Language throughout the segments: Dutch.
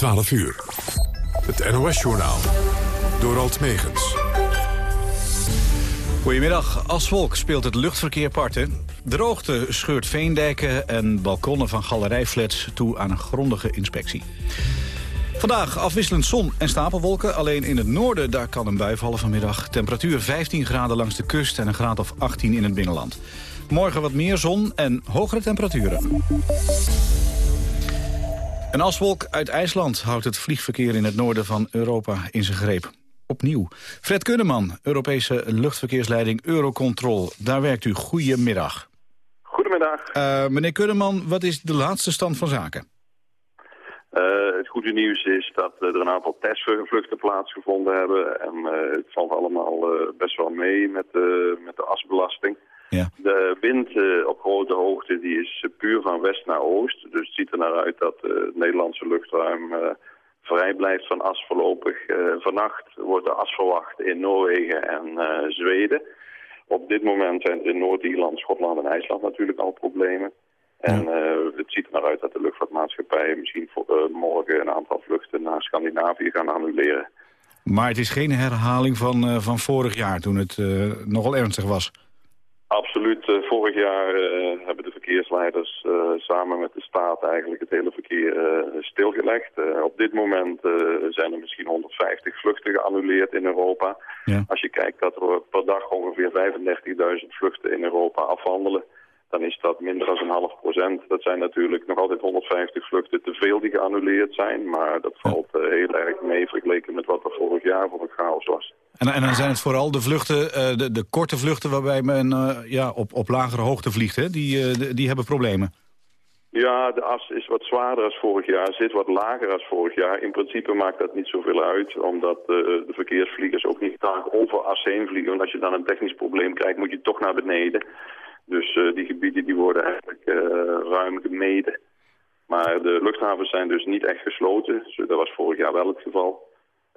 12 uur. Het NOS-journaal. Door Alt Megens. Goedemiddag. Aswolk speelt het luchtverkeer parten. Droogte scheurt veendijken en balkonnen van galerijflats toe aan een grondige inspectie. Vandaag afwisselend zon en stapelwolken. Alleen in het noorden daar kan een bui vallen vanmiddag. Temperatuur 15 graden langs de kust en een graad of 18 in het binnenland. Morgen wat meer zon en hogere temperaturen. Een aswolk uit IJsland houdt het vliegverkeer in het noorden van Europa in zijn greep. Opnieuw. Fred Kunneman, Europese luchtverkeersleiding Eurocontrol. Daar werkt u. Goedemiddag. Goedemiddag. Uh, meneer Kunneman, wat is de laatste stand van zaken? Uh, het goede nieuws is dat er een aantal testvluchten plaatsgevonden hebben. En uh, het valt allemaal best wel mee met, met de asbelasting. Ja. De wind uh, op grote hoogte die is puur van west naar oost. Dus het ziet er naar uit dat uh, het Nederlandse luchtruim uh, vrij blijft van as voorlopig. vannacht wordt de as verwacht in Noorwegen en Zweden. Op dit moment zijn er in Noord-Ierland, Schotland en IJsland natuurlijk al problemen. En het ziet er naar uit dat de luchtvaartmaatschappijen misschien voor, morgen een aantal vluchten naar Scandinavië gaan annuleren. Maar het is geen herhaling van, van vorig jaar toen het nogal ernstig was. Absoluut. Uh, vorig jaar uh, hebben de verkeersleiders uh, samen met de staat eigenlijk het hele verkeer stilgelegd. op dit moment zijn er misschien 150 vluchten geannuleerd in Europa. Ja. Als je kijkt dat er per dag ongeveer 35.000 vluchten in Europa afhandelen dan is dat minder dan een half procent. Dat zijn natuurlijk nog altijd 150 vluchten te veel die geannuleerd zijn. Maar dat valt uh, heel erg mee vergeleken met wat er vorig jaar voor het chaos was. En, en dan zijn het vooral de vluchten, uh, de, de, korte vluchten waarbij men uh, ja, op, op lagere hoogte vliegt, hè? Die, die, die hebben problemen. Ja, de as is wat zwaarder als vorig jaar, zit wat lager als vorig jaar. In principe maakt dat niet zoveel uit, omdat uh, de verkeersvliegers ook niet vaak over as heen vliegen. Want als je dan een technisch probleem krijgt, moet je toch naar beneden. Dus uh, die gebieden die worden eigenlijk uh, ruim gemeden. Maar de luchthavens zijn dus niet echt gesloten. Dat was vorig jaar wel het geval.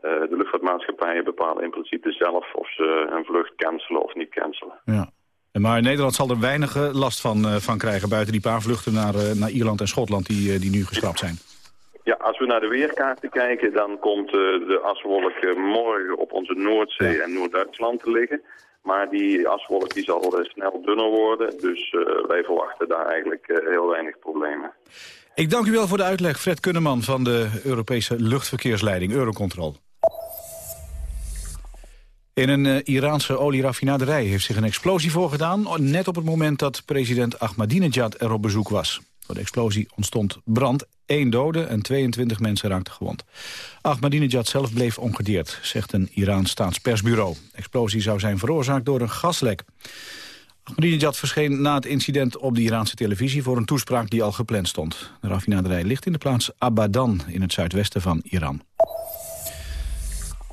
Uh, de luchtvaartmaatschappijen bepalen in principe zelf of ze een vlucht cancelen of niet cancelen. Ja. Maar Nederland zal er weinig last van, van krijgen... buiten die paar vluchten naar, naar Ierland en Schotland die, die nu geschrapt zijn. Ja, als we naar de weerkaarten kijken... dan komt de aswolk morgen op onze Noordzee en Noord-Duitsland te liggen. Maar die aswolk die zal snel dunner worden. Dus uh, wij verwachten daar eigenlijk uh, heel weinig problemen. Ik dank u wel voor de uitleg. Fred Kunneman van de Europese luchtverkeersleiding Eurocontrol. In een uh, Iraanse olieraffinaderij heeft zich een explosie voorgedaan... net op het moment dat president Ahmadinejad er op bezoek was. Door de explosie ontstond brand. Eén dode en 22 mensen raakten gewond. Ahmadinejad zelf bleef ongedeerd, zegt een Iraans staatspersbureau. Explosie zou zijn veroorzaakt door een gaslek. Ahmadinejad verscheen na het incident op de Iraanse televisie... voor een toespraak die al gepland stond. De raffinaderij ligt in de plaats Abadan in het zuidwesten van Iran.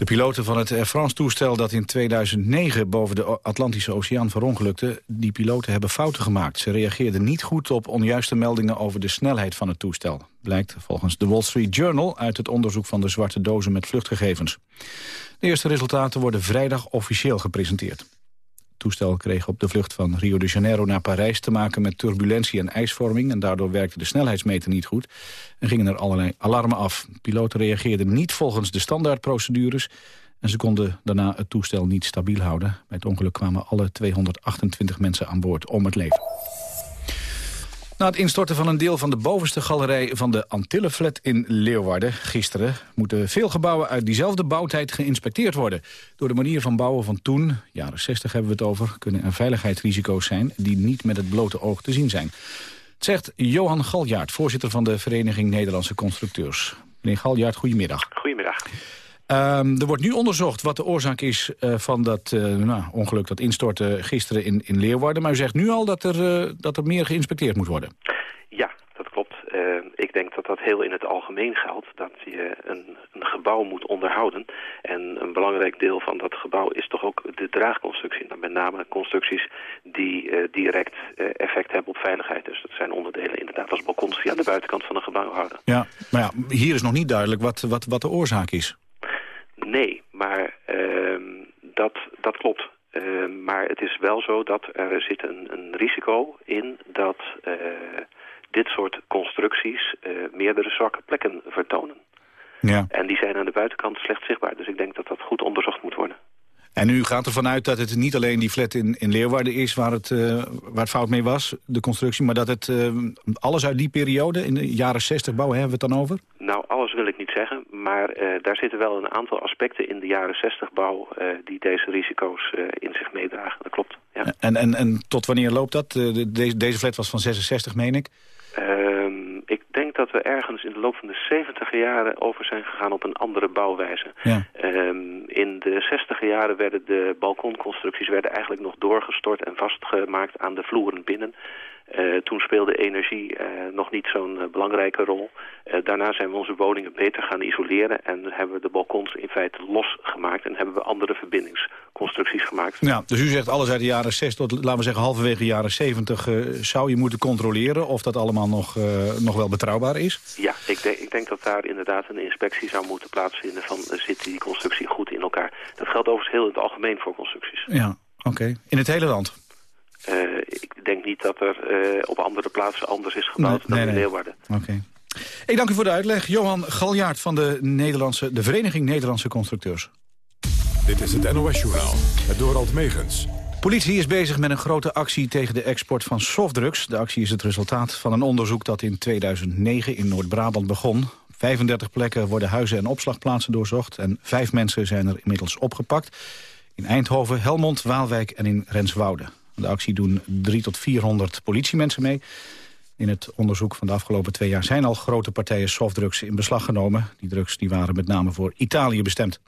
De piloten van het Air France-toestel dat in 2009 boven de Atlantische Oceaan verongelukte, die piloten hebben fouten gemaakt. Ze reageerden niet goed op onjuiste meldingen over de snelheid van het toestel. Blijkt volgens de Wall Street Journal uit het onderzoek van de zwarte dozen met vluchtgegevens. De eerste resultaten worden vrijdag officieel gepresenteerd toestel kreeg op de vlucht van Rio de Janeiro naar Parijs te maken met turbulentie en ijsvorming. En daardoor werkte de snelheidsmeter niet goed en gingen er allerlei alarmen af. Piloten reageerden niet volgens de standaardprocedures en ze konden daarna het toestel niet stabiel houden. Bij het ongeluk kwamen alle 228 mensen aan boord om het leven. Na het instorten van een deel van de bovenste galerij van de Antillenflat in Leeuwarden gisteren moeten veel gebouwen uit diezelfde bouwtijd geïnspecteerd worden. Door de manier van bouwen van toen, jaren 60 hebben we het over, kunnen er veiligheidsrisico's zijn die niet met het blote oog te zien zijn. Het zegt Johan Galjaard, voorzitter van de Vereniging Nederlandse Constructeurs. Meneer Galjaard, goedemiddag. Goedemiddag. Um, er wordt nu onderzocht wat de oorzaak is uh, van dat uh, nou, ongeluk dat instortte gisteren in, in Leeuwarden. Maar u zegt nu al dat er, uh, dat er meer geïnspecteerd moet worden. Ja, dat klopt. ik denk dat dat heel in het algemeen geldt. Dat je een, een, gebouw moet onderhouden. En een belangrijk deel van dat gebouw is toch ook de draagconstructie. Dan met name constructies die direct effect hebben op veiligheid. Dus dat zijn onderdelen inderdaad als balkons die aan de buitenkant van een gebouw houden. Ja, maar ja, hier is nog niet duidelijk wat, wat, wat de oorzaak is. Nee, maar uh, dat, dat klopt. Uh, maar het is wel zo dat er zit een, een risico in dat uh, dit soort constructies uh, meerdere zwakke plekken vertonen. Ja. En die zijn aan de buitenkant slecht zichtbaar. Dus ik denk dat dat goed onderzocht moet worden. En u gaat ervan uit dat het niet alleen die flat in, in Leeuwarden is... Waar het, uh, waar het fout mee was, de constructie... maar dat het uh, alles uit die periode, in de jaren 60 bouwen, hebben we het dan over? Nou, alles wil ik niet zeggen. Maar uh, daar zitten wel een aantal aspecten in de jaren 60 bouw... die deze risico's in zich meedragen. Dat klopt, ja. En, en, en tot wanneer loopt dat? deze, deze flat was van 66, meen ik? Ehm, ik denk dat we ergens in de loop van de 70 jaren over zijn gegaan op een andere bouwwijze. Ja. Um, in de 60 jaren werden de balkonconstructies werden eigenlijk nog doorgestort en vastgemaakt aan de vloeren binnen. Uh, toen speelde energie uh, nog niet zo'n uh, belangrijke rol. daarna zijn we onze woningen beter gaan isoleren... en hebben we de balkons in feite losgemaakt... en hebben we andere verbindingsconstructies gemaakt. Ja, dus u zegt alles uit de jaren 60 tot, laten we zeggen, halverwege de jaren 70... zou je moeten controleren of dat allemaal nog, nog wel betrouwbaar is? Ja, ik, denk, ik denk dat daar inderdaad een inspectie zou moeten plaatsvinden... van zit die constructie goed in elkaar. Dat geldt overigens heel in het algemeen voor constructies. Ja, oké. In het hele land? Uh, ik denk niet dat er uh, op andere plaatsen anders is gebouwd dan in Leeuwarden. Oké. Ik dank u voor de uitleg. Johan Galjaard van de, Nederlandse, de Vereniging Nederlandse Constructeurs. Dit is het NOS-journaal, het Dorald Megens. Politie is bezig met een grote actie tegen de export van softdrugs. De actie is het resultaat van een onderzoek dat in 2009 in Noord-Brabant begon. 35 plekken worden huizen en opslagplaatsen doorzocht... en vijf mensen zijn er inmiddels opgepakt. In Eindhoven, Helmond, Waalwijk en in Renswoude de actie doen 3 tot 400 politiemensen mee. In het onderzoek van de afgelopen twee jaar zijn al grote partijen softdrugs in beslag genomen. Die drugs die waren met name voor Italië bestemd.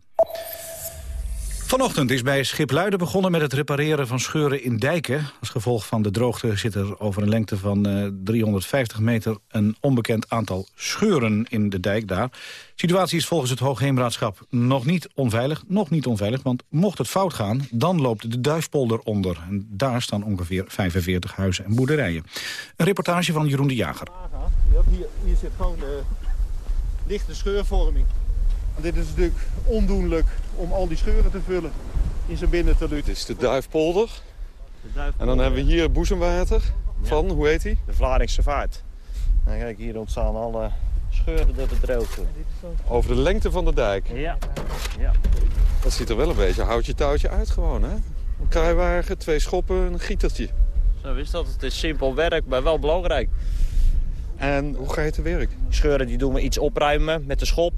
Vanochtend is bij Schipluiden begonnen met het repareren van scheuren in dijken. Als gevolg van de droogte zit er over een lengte van uh, eh, 350 meter... een onbekend aantal scheuren in de dijk daar. De situatie is volgens het Hoogheemraadschap nog niet onveilig. Nog niet onveilig, want mocht het fout gaan... dan loopt de Duifpolder onder. En daar staan ongeveer 45 huizen en boerderijen. Een reportage van Jeroen de Jager. Hier zit gewoon de lichte scheurvorming. Dit is natuurlijk ondoenlijk om al die scheuren te vullen in zijn binnenteluut. Dit is de Duifpolder. De Duifpolder. En dan hebben we hier boezemwater van, hoe heet die? De Vlaardingse Vaart. Nou, kijk, hier ontstaan alle scheuren dat het droog wordt. Over de lengte van de dijk? Ja. ja. Dat ziet er wel een beetje houtje touwtje uit gewoon, hè? Een kruiwagen, twee schoppen, een gietertje. Zo is dat. Het is simpel werk, maar wel belangrijk. En hoe ga je te werk? Scheuren die doen we iets opruimen met de schop.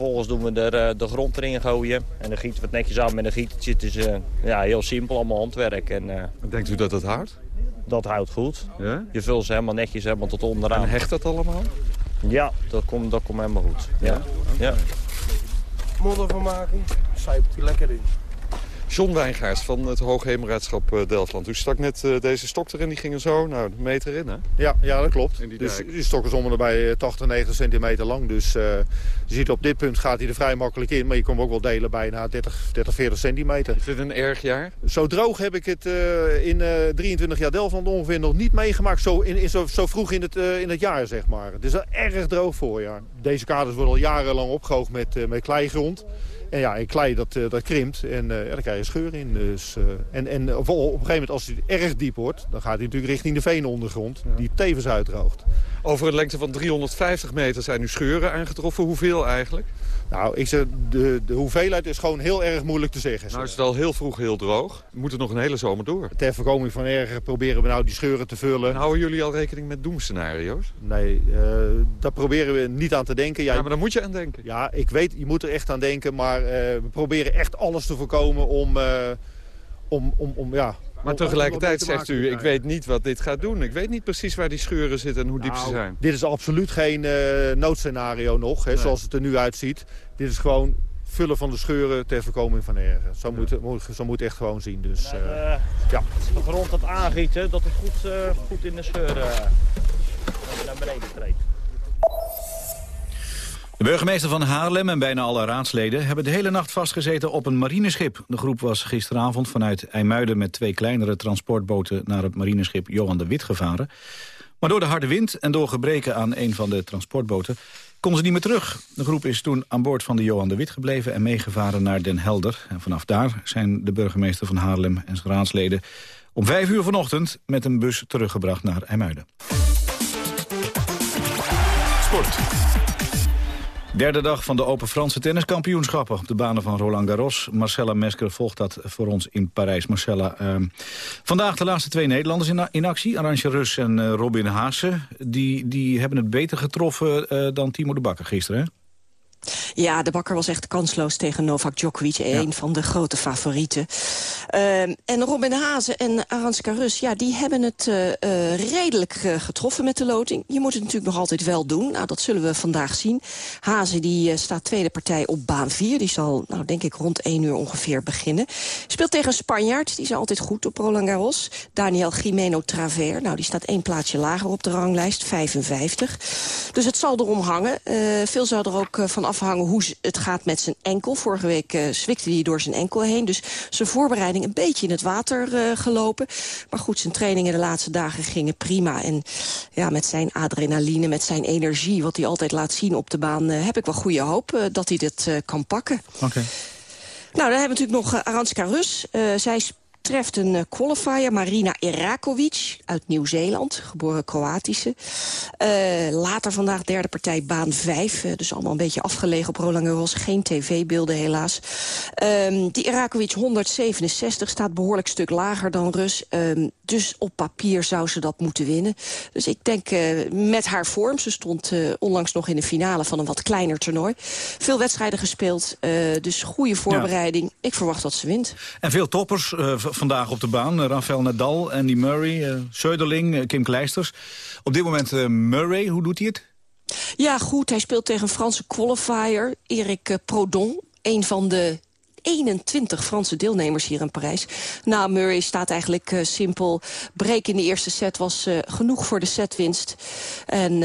Vervolgens doen we er eh, de grond erin gooien. En dan gieten we het netjes aan met een gietertje. Het is uh, ja, heel simpel, allemaal handwerk. En, uh, Denkt u dat het houdt? Dat houdt goed. Ja? Je vult ze helemaal netjes helemaal tot onderaan. En hecht dat allemaal? Ja, dat komt, dat komt helemaal goed. Ja? ja. Moddervermaking, zuipt hij lekker in. John Wijngaars van het Hoogheemraadschap eh, Delftland. U stak net uh, deze stok erin, die ging er zo nou, een meter in, hè? Ja, ja dat klopt. Die dus die stok is om bij 80, 90 centimeter lang. Dus uh, je ziet op dit punt gaat hij er vrij makkelijk in. Maar je komt ook wel delen bijna 30, 30 40 centimeter. Is dit een erg jaar? Zo droog heb ik het uh, in 23 jaar Delftland ongeveer nog niet meegemaakt. Zo, in, in zo, zo, vroeg in het, in het jaar, zeg maar. Het is een erg droog voorjaar. Deze kaders worden al jarenlang opgehoogd met, met kleigrond. En ja, en klei dat, eh, dat krimpt en ja, dan krijg je scheur in. Dus, uh, en en op, op, een gegeven moment als hij erg diep wordt... dan gaat hij natuurlijk richting de veenondergrond die tevens uitdroogt. Over een lengte van 350 meter zijn nu scheuren aangetroffen. Hoeveel eigenlijk? Nou, ik zeg, de, de hoeveelheid is gewoon heel erg moeilijk te zeggen. Nou is het al heel vroeg heel droog. We moeten nog een hele zomer door. Ter voorkoming van erger proberen we nou die scheuren te vullen. En houden jullie al rekening met doemscenario's? Nee, uh, daar proberen we niet aan te denken. Ja, maar daar moet je aan denken. Ja, ik weet, je moet er echt aan denken. Maar uh, we proberen echt alles te voorkomen om, uh, om, om, om ja, maar tegelijkertijd zegt u, ik weet niet wat dit gaat doen. Ik weet niet precies waar die scheuren zitten en hoe diep ze nou, zijn. Dit is absoluut geen uh, noodscenario nog, hè, zoals het er nu uitziet. Dit is gewoon vullen van de scheuren ter voorkoming van erger. Zo, moet, zo moet het echt gewoon zien. Dus, uh, ja. Als de grond dat aangieten, dat het goed, uh, goed in de scheuren naar beneden treedt. De burgemeester van Haarlem en bijna alle raadsleden hebben de hele nacht vastgezeten op een marineschip. De groep was gisteravond vanuit IJmuiden met twee kleinere transportboten naar het marineschip Johan de Wit gevaren. Maar door de harde wind en door gebreken aan een van de transportboten konden ze niet meer terug. De groep is toen aan boord van de Johan de Wit gebleven en meegevaren naar Den Helder. En vanaf daar zijn de burgemeester van Haarlem en zijn raadsleden om vijf uur vanochtend met een bus teruggebracht naar IJmuiden. Sport. Derde dag van de Open Franse tenniskampioenschappen op de banen van Roland Garros. Marcella Mesker volgt dat voor ons in Parijs. Marcella, uh, vandaag de laatste twee Nederlanders in, actie. Arantje Rus en uh, Robin Haase. Die, die hebben het beter getroffen uh, dan Timo de Bakker gisteren, hè? Ja, de bakker was echt kansloos tegen Novak Djokovic. Een van de grote favorieten. Uh, en Robin Hazen en Aranska Rus, ja, die hebben het uh, uh, redelijk getroffen met de loting. Je moet het natuurlijk nog altijd wel doen. Nou, dat zullen we vandaag zien. Hazen die staat tweede partij op baan 4. Die zal, nou, denk ik, rond 1 uur ongeveer beginnen. Speelt tegen Spanjaard. Die is altijd goed op Roland Garros. Daniel Jimeno Traver. Nou, die staat één plaatsje lager op de ranglijst. 55. Dus het zal erom hangen. veel zou er ook van afhangen hoe het gaat met zijn enkel. Vorige week uh, zwikte hij door zijn enkel heen. Dus zijn voorbereiding een beetje in het water uh, gelopen. Maar goed, zijn trainingen de laatste dagen gingen prima. En ja, met zijn adrenaline, met zijn energie... wat hij altijd laat zien op de baan... Uh, heb ik wel goede hoop dat hij dit kan pakken. Oké. Okay. Nou, dan hebben we natuurlijk nog Aranska Rus. zij treft een uh, qualifier, Marina Irakovic uit Nieuw-Zeeland, geboren Kroatische. Uh, later vandaag derde partij, baan 5, uh, dus allemaal een beetje afgelegen op Roland Garros. Geen tv-beelden helaas. Um, die Irakovic 167 staat behoorlijk stuk lager dan Rus. Um, dus op papier zou ze dat moeten winnen. Dus ik denk met haar vorm, ze stond onlangs nog in de finale van een wat kleiner toernooi. Veel wedstrijden gespeeld, dus goede voorbereiding. Ja. Ik verwacht dat ze wint. En veel toppers vandaag op de baan. Rafael Nadal, Andy Murray, Söderling, Kim Kleisters. Op dit moment Murray, hoe doet hij het? Ja, goed. Hij speelt tegen een Franse qualifier, Eric Prodon. Een van de 21 Franse deelnemers hier in Parijs. Nou, Murray staat eigenlijk uh, simpel. Break in de eerste set was uh, genoeg voor de setwinst. En uh,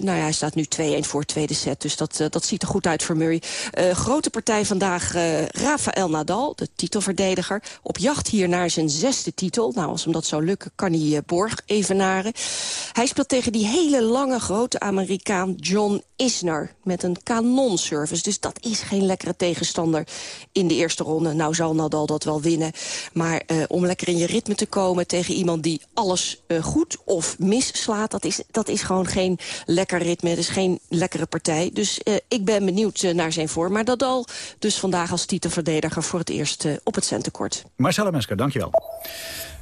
nou ja, hij staat nu 2-1 voor de tweede set. Dus dat, dat ziet er goed uit voor Murray. grote partij vandaag Rafael Nadal, de titelverdediger. Op jacht hier naar zijn zesde titel. Nou, als hem dat zou lukken, kan hij Borg evenaren. Hij speelt tegen die hele lange, grote Amerikaan John Isner. Met een kanonservice. Dus dat is geen lekkere tegenstander in de eerste ronde. Nou zal Nadal dat wel winnen. Maar uh, om lekker in je ritme te komen tegen iemand die alles uh, goed of misslaat... Dat is, dat is gewoon geen lekker ritme, het is geen lekkere partij. Dus uh, ik ben benieuwd naar zijn vorm. Maar Nadal dus vandaag als titelverdediger voor het eerst op het centenkort. Marcella Mesker, dankjewel.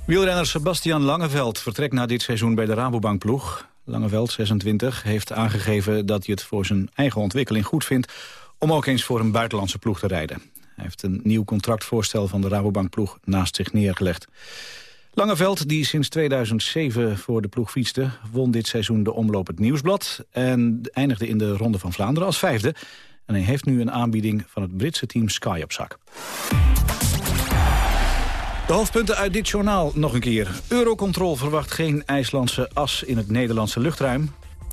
Wielrenner Sebastian Langeveld vertrekt na dit seizoen bij de Rabobankploeg. Langeveld, 26, heeft aangegeven dat hij het voor zijn eigen ontwikkeling goed vindt om ook eens voor een buitenlandse ploeg te rijden. Hij heeft een nieuw contractvoorstel van de Rabobankploeg naast zich neergelegd. Langeveld, die sinds 2007 voor de ploeg fietste... won dit seizoen de omloop het Nieuwsblad... en eindigde in de Ronde van Vlaanderen als vijfde. En hij heeft nu een aanbieding van het Britse team Sky op zak. De hoofdpunten uit dit journaal nog een keer. Eurocontrol verwacht geen IJslandse as in het Nederlandse luchtruim.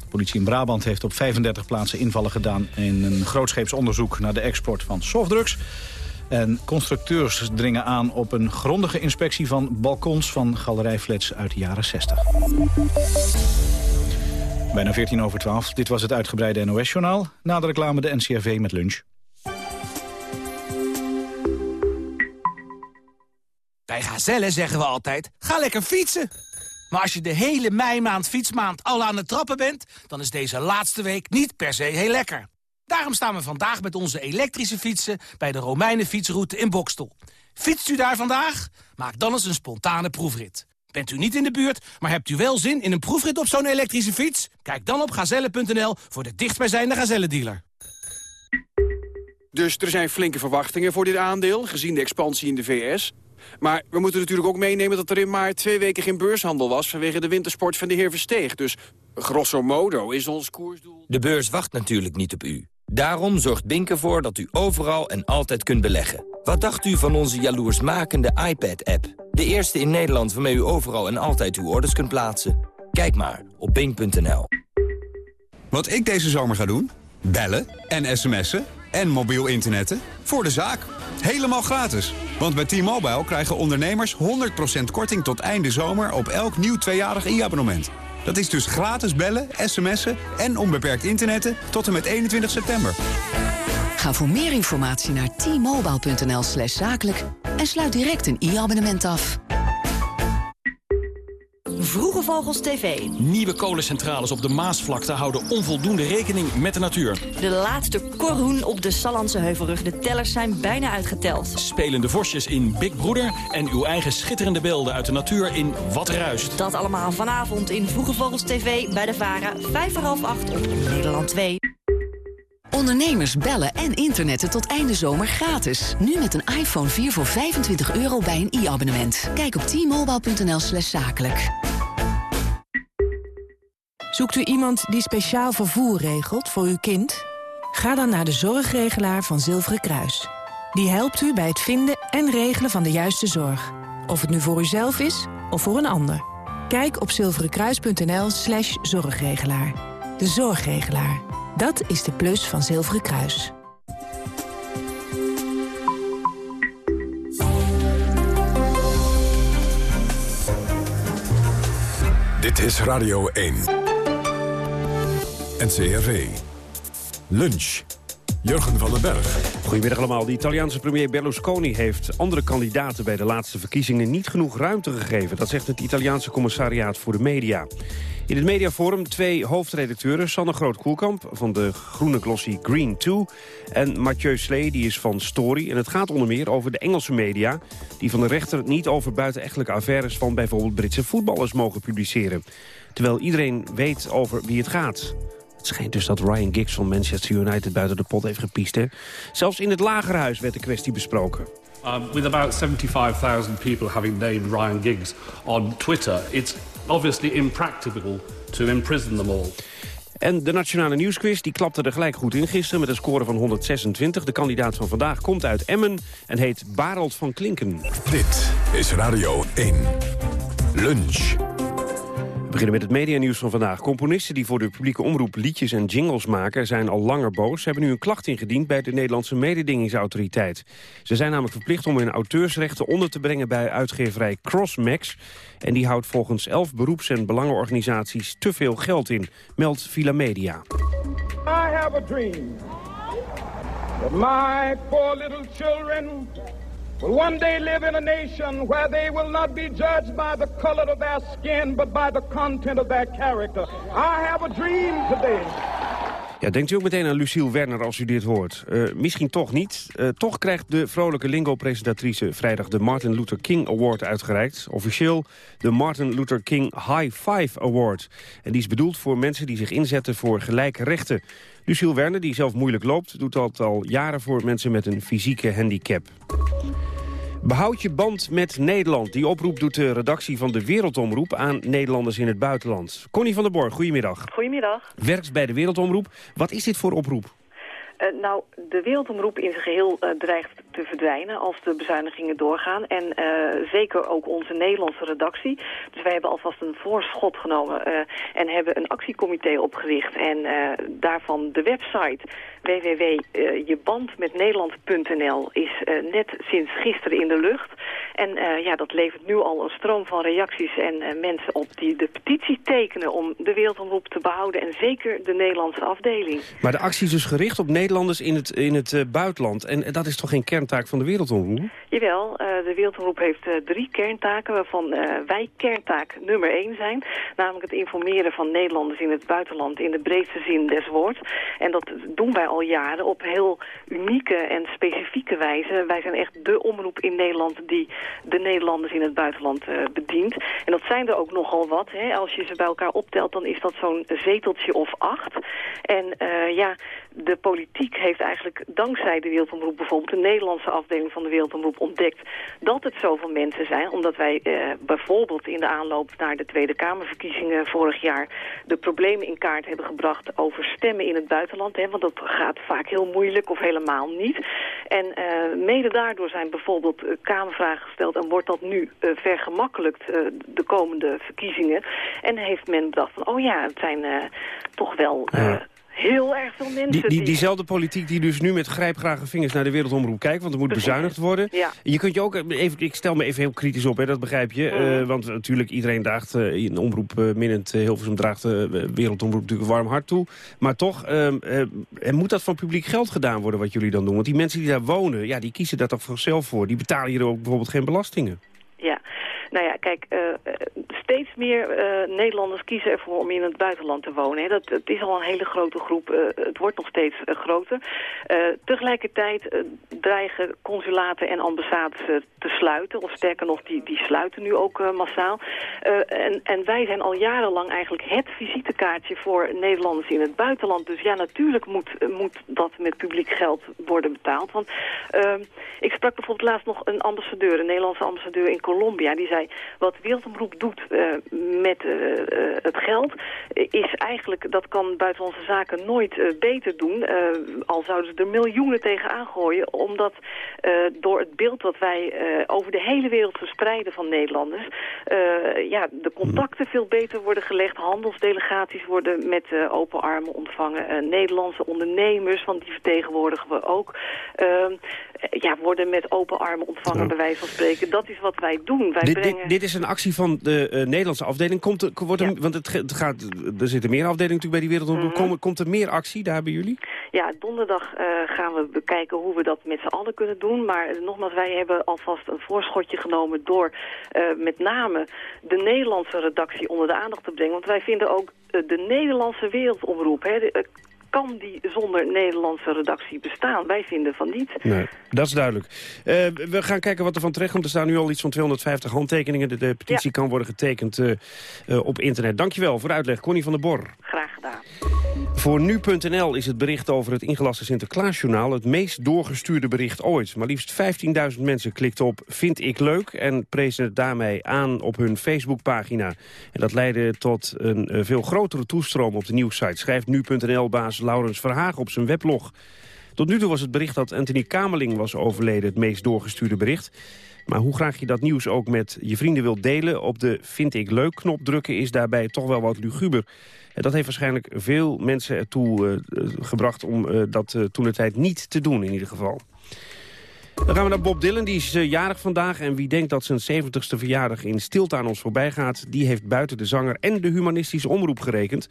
De politie in Brabant heeft op 35 plaatsen invallen gedaan... in een grootscheepsonderzoek naar de export van softdrugs. En constructeurs dringen aan op een grondige inspectie van balkons van galerijflats uit de jaren 60. Bijna 14 over 12. Dit was het uitgebreide NOS-journaal. Na de reclame de NCRV met lunch. Bij Gazelle zeggen we altijd, ga lekker fietsen. Maar als je de hele meimaand fietsmaand al aan het trappen bent... dan is deze laatste week niet per se heel lekker. Daarom staan we vandaag met onze elektrische fietsen... bij de Romeinen fietsroute in Bokstel. Fietst u daar vandaag? Maak dan eens een spontane proefrit. Bent u niet in de buurt, maar hebt u wel zin in een proefrit op zo'n elektrische fiets? Kijk dan op gazelle.nl voor de dichtstbijzijnde Gazelle-dealer. Dus er zijn flinke verwachtingen voor dit aandeel, gezien de expansie in de VS. Maar we moeten natuurlijk ook meenemen dat er in maart twee weken geen beurshandel was... vanwege de wintersport van de heer Versteeg. Dus grosso modo is ons koersdoel... De beurs wacht natuurlijk niet op u. Daarom zorgt Bink ervoor dat u overal en altijd kunt beleggen. Wat dacht u van onze jaloersmakende iPad-app? De eerste in Nederland waarmee u overal en altijd uw orders kunt plaatsen. Kijk maar op bink.nl. Wat ik deze zomer ga doen? Bellen en sms'en en mobiel internetten voor de zaak. Helemaal gratis. Want bij T-Mobile krijgen ondernemers 100% korting tot einde zomer op elk nieuw tweejarig e-abonnement. Dat is dus gratis bellen, sms'en en onbeperkt internetten tot en met 21 september. Ga voor meer informatie naar t-mobile.nl slash zakelijk en sluit direct een e-abonnement af. Vroege Vogels TV. Nieuwe kolencentrales op de Maasvlakte houden onvoldoende rekening met de natuur. De laatste korhoen op de Sallandse Heuvelrug. De tellers zijn bijna uitgeteld. Spelende vosjes in Big Broeder en uw eigen schitterende beelden uit de natuur in Wat Ruist. Dat allemaal vanavond in Vroege Vogels TV bij de VARA. Vijf voor half acht op Nederland 2. Ondernemers bellen en internetten tot einde zomer gratis. Nu met een iPhone 4 voor 25 euro bij een e-abonnement. Kijk op t-mobile.nl slash zakelijk. Zoekt u iemand die speciaal vervoer regelt voor uw kind? Ga dan naar de zorgregelaar van Zilveren Kruis. Die helpt u bij het vinden en regelen van de juiste zorg. Of het nu voor uzelf is of voor een ander. Kijk op zilverenkruis.nl slash zorgregelaar. De zorgregelaar. Dat is de plus van Zilveren Kruis. Dit is Radio 1. NCRV. Lunch. Jurgen van den Berg. Goedemiddag allemaal. De Italiaanse premier Berlusconi heeft andere kandidaten bij de laatste verkiezingen niet genoeg ruimte gegeven. Dat zegt het Italiaanse commissariaat voor de media. In het mediaforum twee hoofdredacteuren. Sanne Groot-Koelkamp van de groene glossy Green 2. En Mathieu Slee, die is van Story. En het gaat onder meer over de Engelse media... die van de rechter niet over buitenechtelijke affaires... van bijvoorbeeld Britse voetballers mogen publiceren. Terwijl iedereen weet over wie het gaat. Het schijnt dus dat Ryan Giggs van Manchester United buiten de pot heeft gepiest. Hè? Zelfs in het lagerhuis werd de kwestie besproken. Um, with about 75,000 people having named Ryan Giggs on Twitter, it's obviously impracticable to imprison them all. En de Nationale Nieuwsquiz die klapte er gelijk goed in gisteren met een score van 126. De kandidaat van vandaag komt uit Emmen en heet Bareld van Klinken. Dit is Radio 1. Lunch. We beginnen met het medianieuws van vandaag. Componisten die voor de publieke omroep liedjes en jingles maken... zijn al langer boos. Ze hebben nu een klacht ingediend bij de Nederlandse mededingingsautoriteit. Ze zijn namelijk verplicht om hun auteursrechten onder te brengen... bij uitgeverij Crossmax. En die houdt volgens elf beroeps- en belangenorganisaties te veel geld in, meldt Villa Media. I have a dream will one day live in a nation where they will not be judged by the color of their skin, but by the content of their character. I have a dream today. Ja, denkt u ook meteen aan Lucille Werner als u dit hoort? Uh, misschien toch niet. Uh, toch krijgt de vrolijke lingo-presentatrice vrijdag de Martin Luther King Award uitgereikt. Officieel de Martin Luther King High Five Award. En die is bedoeld voor mensen die zich inzetten voor gelijke rechten. Lucille Werner, die zelf moeilijk loopt, doet dat al jaren voor mensen met een fysieke handicap. Behoud je band met Nederland. Die oproep doet de redactie van de Wereldomroep aan Nederlanders in het buitenland. Connie van der Borg, goedemiddag. Goedemiddag. Werkt bij de Wereldomroep. Wat is dit voor oproep? Uh, nou, de wereldomroep in zijn geheel uh, dreigt te verdwijnen als de bezuinigingen doorgaan. En uh, zeker ook onze Nederlandse redactie. Dus wij hebben alvast een voorschot genomen en hebben een actiecomité opgericht. En daarvan de website www.jebandmetnederland.nl is net sinds gisteren in de lucht. En ja, dat levert nu al een stroom van reacties en mensen op die de petitie tekenen om de wereldomroep te behouden. En zeker de Nederlandse afdeling. Maar de actie is dus gericht op Nederlanders in het, in het buitenland. En dat is toch geen kerntaak van de Wereldomroep? Jawel, de Wereldomroep heeft drie kerntaken... waarvan wij kerntaak nummer één zijn. Namelijk het informeren van Nederlanders in het buitenland... in de breedste zin des woords. En dat doen wij al jaren op heel unieke en specifieke wijze. Wij zijn echt de omroep in Nederland... die de Nederlanders in het buitenland bedient. En dat zijn er ook nogal wat. Hè. Als je ze bij elkaar optelt, dan is dat zo'n zeteltje of acht. En ja, de politiek heeft eigenlijk dankzij de Wereldomroep bijvoorbeeld... de Nederlandse afdeling van de Wereldomroep ontdekt dat het zoveel mensen zijn. Omdat wij eh, bijvoorbeeld in de aanloop naar de Tweede Kamerverkiezingen vorig jaar... de problemen in kaart hebben gebracht over stemmen in het buitenland. Hè, want dat gaat vaak heel moeilijk of helemaal niet. En uh, mede daardoor zijn bijvoorbeeld uh, Kamervragen gesteld... en wordt dat nu uh, vergemakkelijkt de komende verkiezingen. En heeft men bedacht van, oh ja, het zijn toch wel... Ja heel erg veel mensen. Die, die, diezelfde politiek die dus nu met grijpgrage vingers naar de wereldomroep kijkt... want er moet bezuinigd worden. Ja. Je kunt je ook, even, ik stel me even heel kritisch op, hè, dat begrijp je. Mm. Uh, want natuurlijk, iedereen draagt uh, in omroep uh, minnend Hilversum draagt de wereldomroep natuurlijk een warm hart toe. Maar toch, er moet dat van publiek geld gedaan worden wat jullie dan doen? Want die mensen die daar wonen, ja, die kiezen daar toch vanzelf voor. Die betalen hier ook bijvoorbeeld geen belastingen. Nou ja, kijk, steeds meer Nederlanders kiezen ervoor om in het buitenland te wonen. Hè. Dat, het is al een hele grote groep. het wordt nog steeds groter. tegelijkertijd dreigen consulaten en ambassades te sluiten. Of sterker nog, die, die sluiten nu ook massaal. en, en wij zijn al jarenlang eigenlijk het visitekaartje voor Nederlanders in het buitenland. Dus ja, natuurlijk moet, moet dat met publiek geld worden betaald. Want ik sprak bijvoorbeeld laatst nog een ambassadeur, een Nederlandse ambassadeur in Colombia. Die zei, wat Wereldomroep doet uh, met uh, het geld, is eigenlijk, dat kan Buitenlandse Zaken nooit beter doen. al zouden ze er miljoenen tegen aangooien, omdat door het beeld wat wij over de hele wereld verspreiden van Nederlanders, ja, de contacten veel beter worden gelegd, handelsdelegaties worden met open armen ontvangen, Nederlandse ondernemers, want die vertegenwoordigen we ook, ja, worden met open armen ontvangen, bij wijze van spreken. Dat is wat wij doen. Wij dit. Dit, dit, is een actie van de uh, Nederlandse afdeling. Komt er, wordt er, Want het, het, gaat, er zitten meer afdelingen natuurlijk bij die Wereldomroep. Mm komt er meer actie daar bij jullie? Ja, donderdag uh, gaan we bekijken hoe we dat met z'n allen kunnen doen. Maar uh, nogmaals, wij hebben alvast een voorschotje genomen door met name de Nederlandse redactie onder de aandacht te brengen. Want wij vinden ook de Nederlandse wereldomroep, hè, de, kan die zonder Nederlandse redactie bestaan? Wij vinden van niet. Nee, dat is duidelijk. Uh, we gaan kijken wat er van terecht komt. Er staan nu al iets van 250 handtekeningen. De, de petitie ja. kan worden getekend uh, uh, op internet. Dankjewel voor de uitleg, Connie van der Bor. Graag gedaan. Voor Nu.nl is het bericht over het ingelaste Sinterklaasjournaal... het meest doorgestuurde bericht ooit. Maar liefst 15.000 mensen klikten op Vind ik leuk... en prezen het daarmee aan op hun Facebookpagina. En dat leidde tot een uh, veel grotere toestroom op de nieuwssite... schrijft Nu.nl-baas Laurens Verhaag op zijn weblog. Tot nu toe was het bericht dat Anthony Kamerling was overleden... het meest doorgestuurde bericht. Maar hoe graag je dat nieuws ook met je vrienden wilt delen... op de Vind ik leuk knop drukken is daarbij toch wel wat luguber... En dat heeft waarschijnlijk veel mensen ertoe uh, gebracht om uh, dat uh, toen de tijd niet te doen in ieder geval. Dan gaan we naar Bob Dylan, die is jarig vandaag. En wie denkt dat zijn 70ste verjaardag in stilte aan ons voorbij gaat... die heeft buiten de zanger en de humanistische omroep gerekend.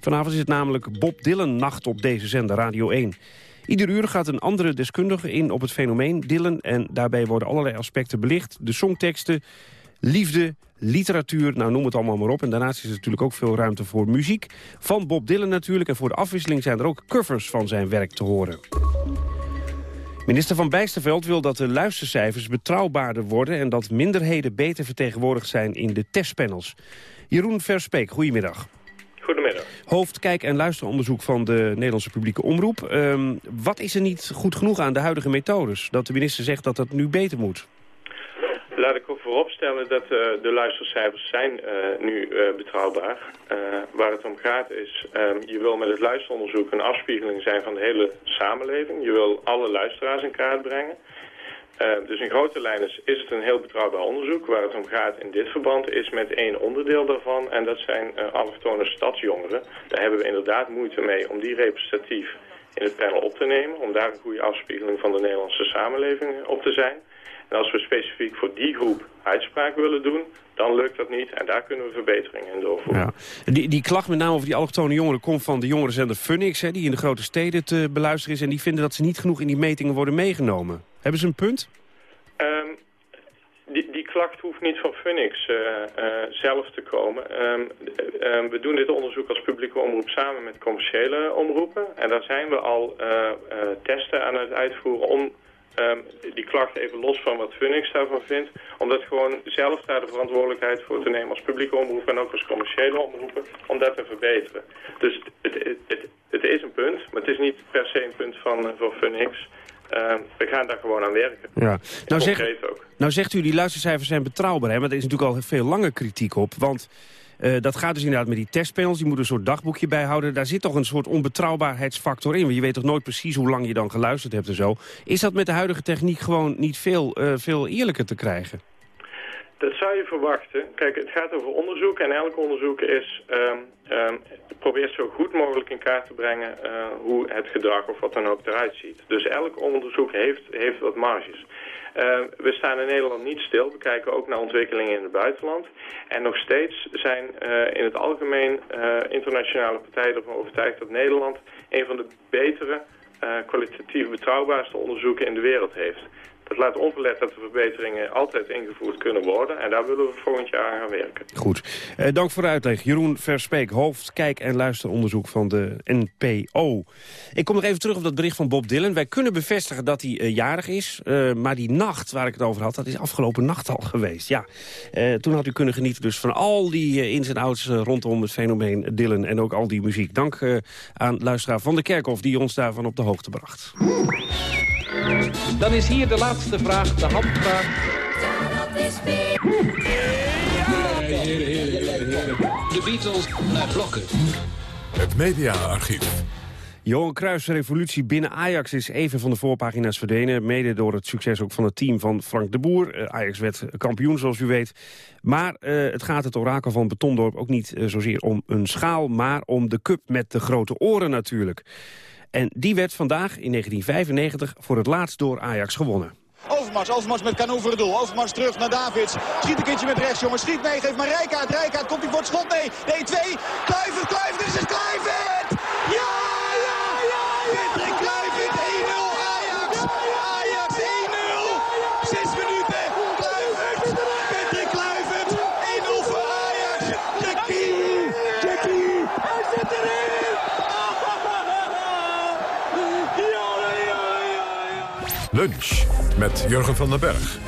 Vanavond is het namelijk Bob Dylan nacht op deze zender, Radio 1. Ieder uur gaat een andere deskundige in op het fenomeen Dylan... en daarbij worden allerlei aspecten belicht. De songteksten, liefde, literatuur, nou noem het allemaal maar op. En daarnaast is er natuurlijk ook veel ruimte voor muziek. Van Bob Dylan natuurlijk. En voor de afwisseling zijn er ook covers van zijn werk te horen. Minister van Bijsterveld wil dat de luistercijfers betrouwbaarder worden... en dat minderheden beter vertegenwoordigd zijn in de testpanels. Jeroen Verspeek, goedemiddag. Goedemiddag. Hoofd kijk- en luisteronderzoek van de Nederlandse publieke omroep. Um, wat is er niet goed genoeg aan de huidige methodes? Dat de minister zegt dat dat nu beter moet. Laat ik ook vooropstellen dat uh, de luistercijfers zijn uh, nu uh, betrouwbaar. waar het om gaat is, um, je wil met het luisteronderzoek een afspiegeling zijn van de hele samenleving. Je wil alle luisteraars in kaart brengen. Dus in grote lijnen is het een heel betrouwbaar onderzoek. Waar het om gaat in dit verband is met één onderdeel daarvan. En dat zijn allochtone stadsjongeren. Daar hebben we inderdaad moeite mee om die representatief in het panel op te nemen. Om daar een goede afspiegeling van de Nederlandse samenleving op te zijn. En als we specifiek voor die groep uitspraak willen doen, dan lukt dat niet. En daar kunnen we verbeteringen in doorvoeren. Ja. Die, die klacht met name over die allochtone jongeren komt van de jongerenzender Funix... Hè, die in de grote steden te beluisteren is. En die vinden dat ze niet genoeg in die metingen worden meegenomen. Hebben ze een punt? Um, die, die klacht hoeft niet van Funix uh, uh, zelf te komen. Um, uh, we doen dit onderzoek als publieke omroep samen met commerciële omroepen. En daar zijn we al testen aan het uitvoeren om um, die klacht even los van wat Funix daarvan vindt. Om dat gewoon zelf daar de verantwoordelijkheid voor te nemen als publieke omroep en ook als commerciële omroepen. Om dat te verbeteren. Dus het, het, het, het is een punt, maar het is niet per se een punt van, van Funix. Uh, we gaan daar gewoon aan werken. Ja. Nou, zeg, ook. nou zegt u, die luistercijfers zijn betrouwbaar. Hè? Maar er is natuurlijk al veel lange kritiek op. Want uh, dat gaat dus inderdaad met die testpanels. Die moeten een soort dagboekje bijhouden. Daar zit toch een soort onbetrouwbaarheidsfactor in. Want je weet toch nooit precies hoe lang je dan geluisterd hebt en zo. Is dat met de huidige techniek gewoon niet veel, uh, veel eerlijker te krijgen? Dat zou je verwachten. Kijk, het gaat over onderzoek en elk onderzoek is... Um, probeert zo goed mogelijk in kaart te brengen uh, hoe het gedrag of wat dan ook eruit ziet. Dus elk onderzoek heeft, heeft wat marges. Uh, we staan in Nederland niet stil. We kijken ook naar ontwikkelingen in het buitenland. En nog steeds zijn uh, in het algemeen uh, internationale partijen ervan overtuigd dat Nederland een van de betere, kwalitatief betrouwbaarste onderzoeken in de wereld heeft. Dat laat onverlet dat de verbeteringen altijd ingevoerd kunnen worden. En daar willen we volgend jaar aan gaan werken. Goed. Eh, dank voor de uitleg. Jeroen Verspeek, hoofd kijk- en luisteronderzoek van de NPO. Ik kom nog even terug op dat bericht van Bob Dylan. Wij kunnen bevestigen dat hij uh, jarig is. Uh, maar die nacht waar ik het over had, dat is afgelopen nacht al geweest. Ja, uh, toen had u kunnen genieten dus van al die ins en outs rondom het fenomeen Dylan. En ook al die muziek. Dank aan luisteraar Van de Kerkhof die ons daarvan op de hoogte bracht. Dan is hier de laatste vraag, de handvraag. De Beatles naar blokken. Het mediaarchief. Johan Cruijffs revolutie binnen Ajax is even van de voorpagina's verdwenen. Mede door het succes ook van het team van Frank de Boer. Ajax werd kampioen, zoals u weet. Maar uh, het gaat het orakel van Betondorp ook niet uh, zozeer om een schaal... maar om de cup met de grote oren natuurlijk. En die werd vandaag in 1995 voor het laatst door Ajax gewonnen. Overmars, Overmars met Cano voor het doel. Overmars terug naar Davids. Schiet een keertje met rechts, jongen. Schiet mee, geeft maar Rijkaard. Rijkaard komt hij voor het schot. Nee, nee, twee. Kluivert, Kluivert, is het Kluivert! Ja, ja, ja! Patrick Kluivert, 1-0 Ajax! Ajax 1-0! Zes minuten, Kluivert! Patrick Kluivert, 1-0 voor Ajax! Jackie! Jackie! Hij zit erin! Lunch met Jurgen van den Berg.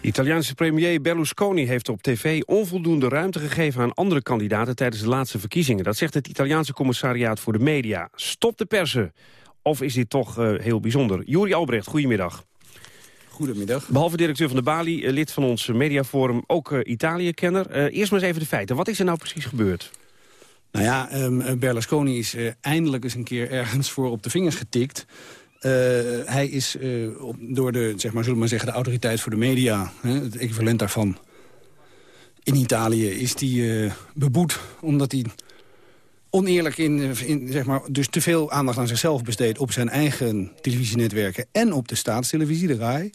Italiaanse premier Berlusconi heeft op tv onvoldoende ruimte gegeven aan andere kandidaten tijdens de laatste verkiezingen. Dat zegt het Italiaanse commissariaat voor de media. Stop de persen. Of is dit toch uh, heel bijzonder? Juri Albrecht, goedemiddag. Goedemiddag. Behalve directeur van de Bali, lid van ons mediaforum, ook uh, Italië-kenner. Uh, eerst maar eens even de feiten. Wat is er nou precies gebeurd? Nou ja, um, Berlusconi is eindelijk eens een keer ergens voor op de vingers getikt. Uh, hij is op, door de, zeg maar, zullen we maar zeggen, de autoriteit voor de media, hè, het equivalent daarvan, in Italië is die uh, beboet omdat hij oneerlijk in, in, zeg maar, dus te veel aandacht aan zichzelf besteedt op zijn eigen televisienetwerken en op de staatstelevisie, de RAI,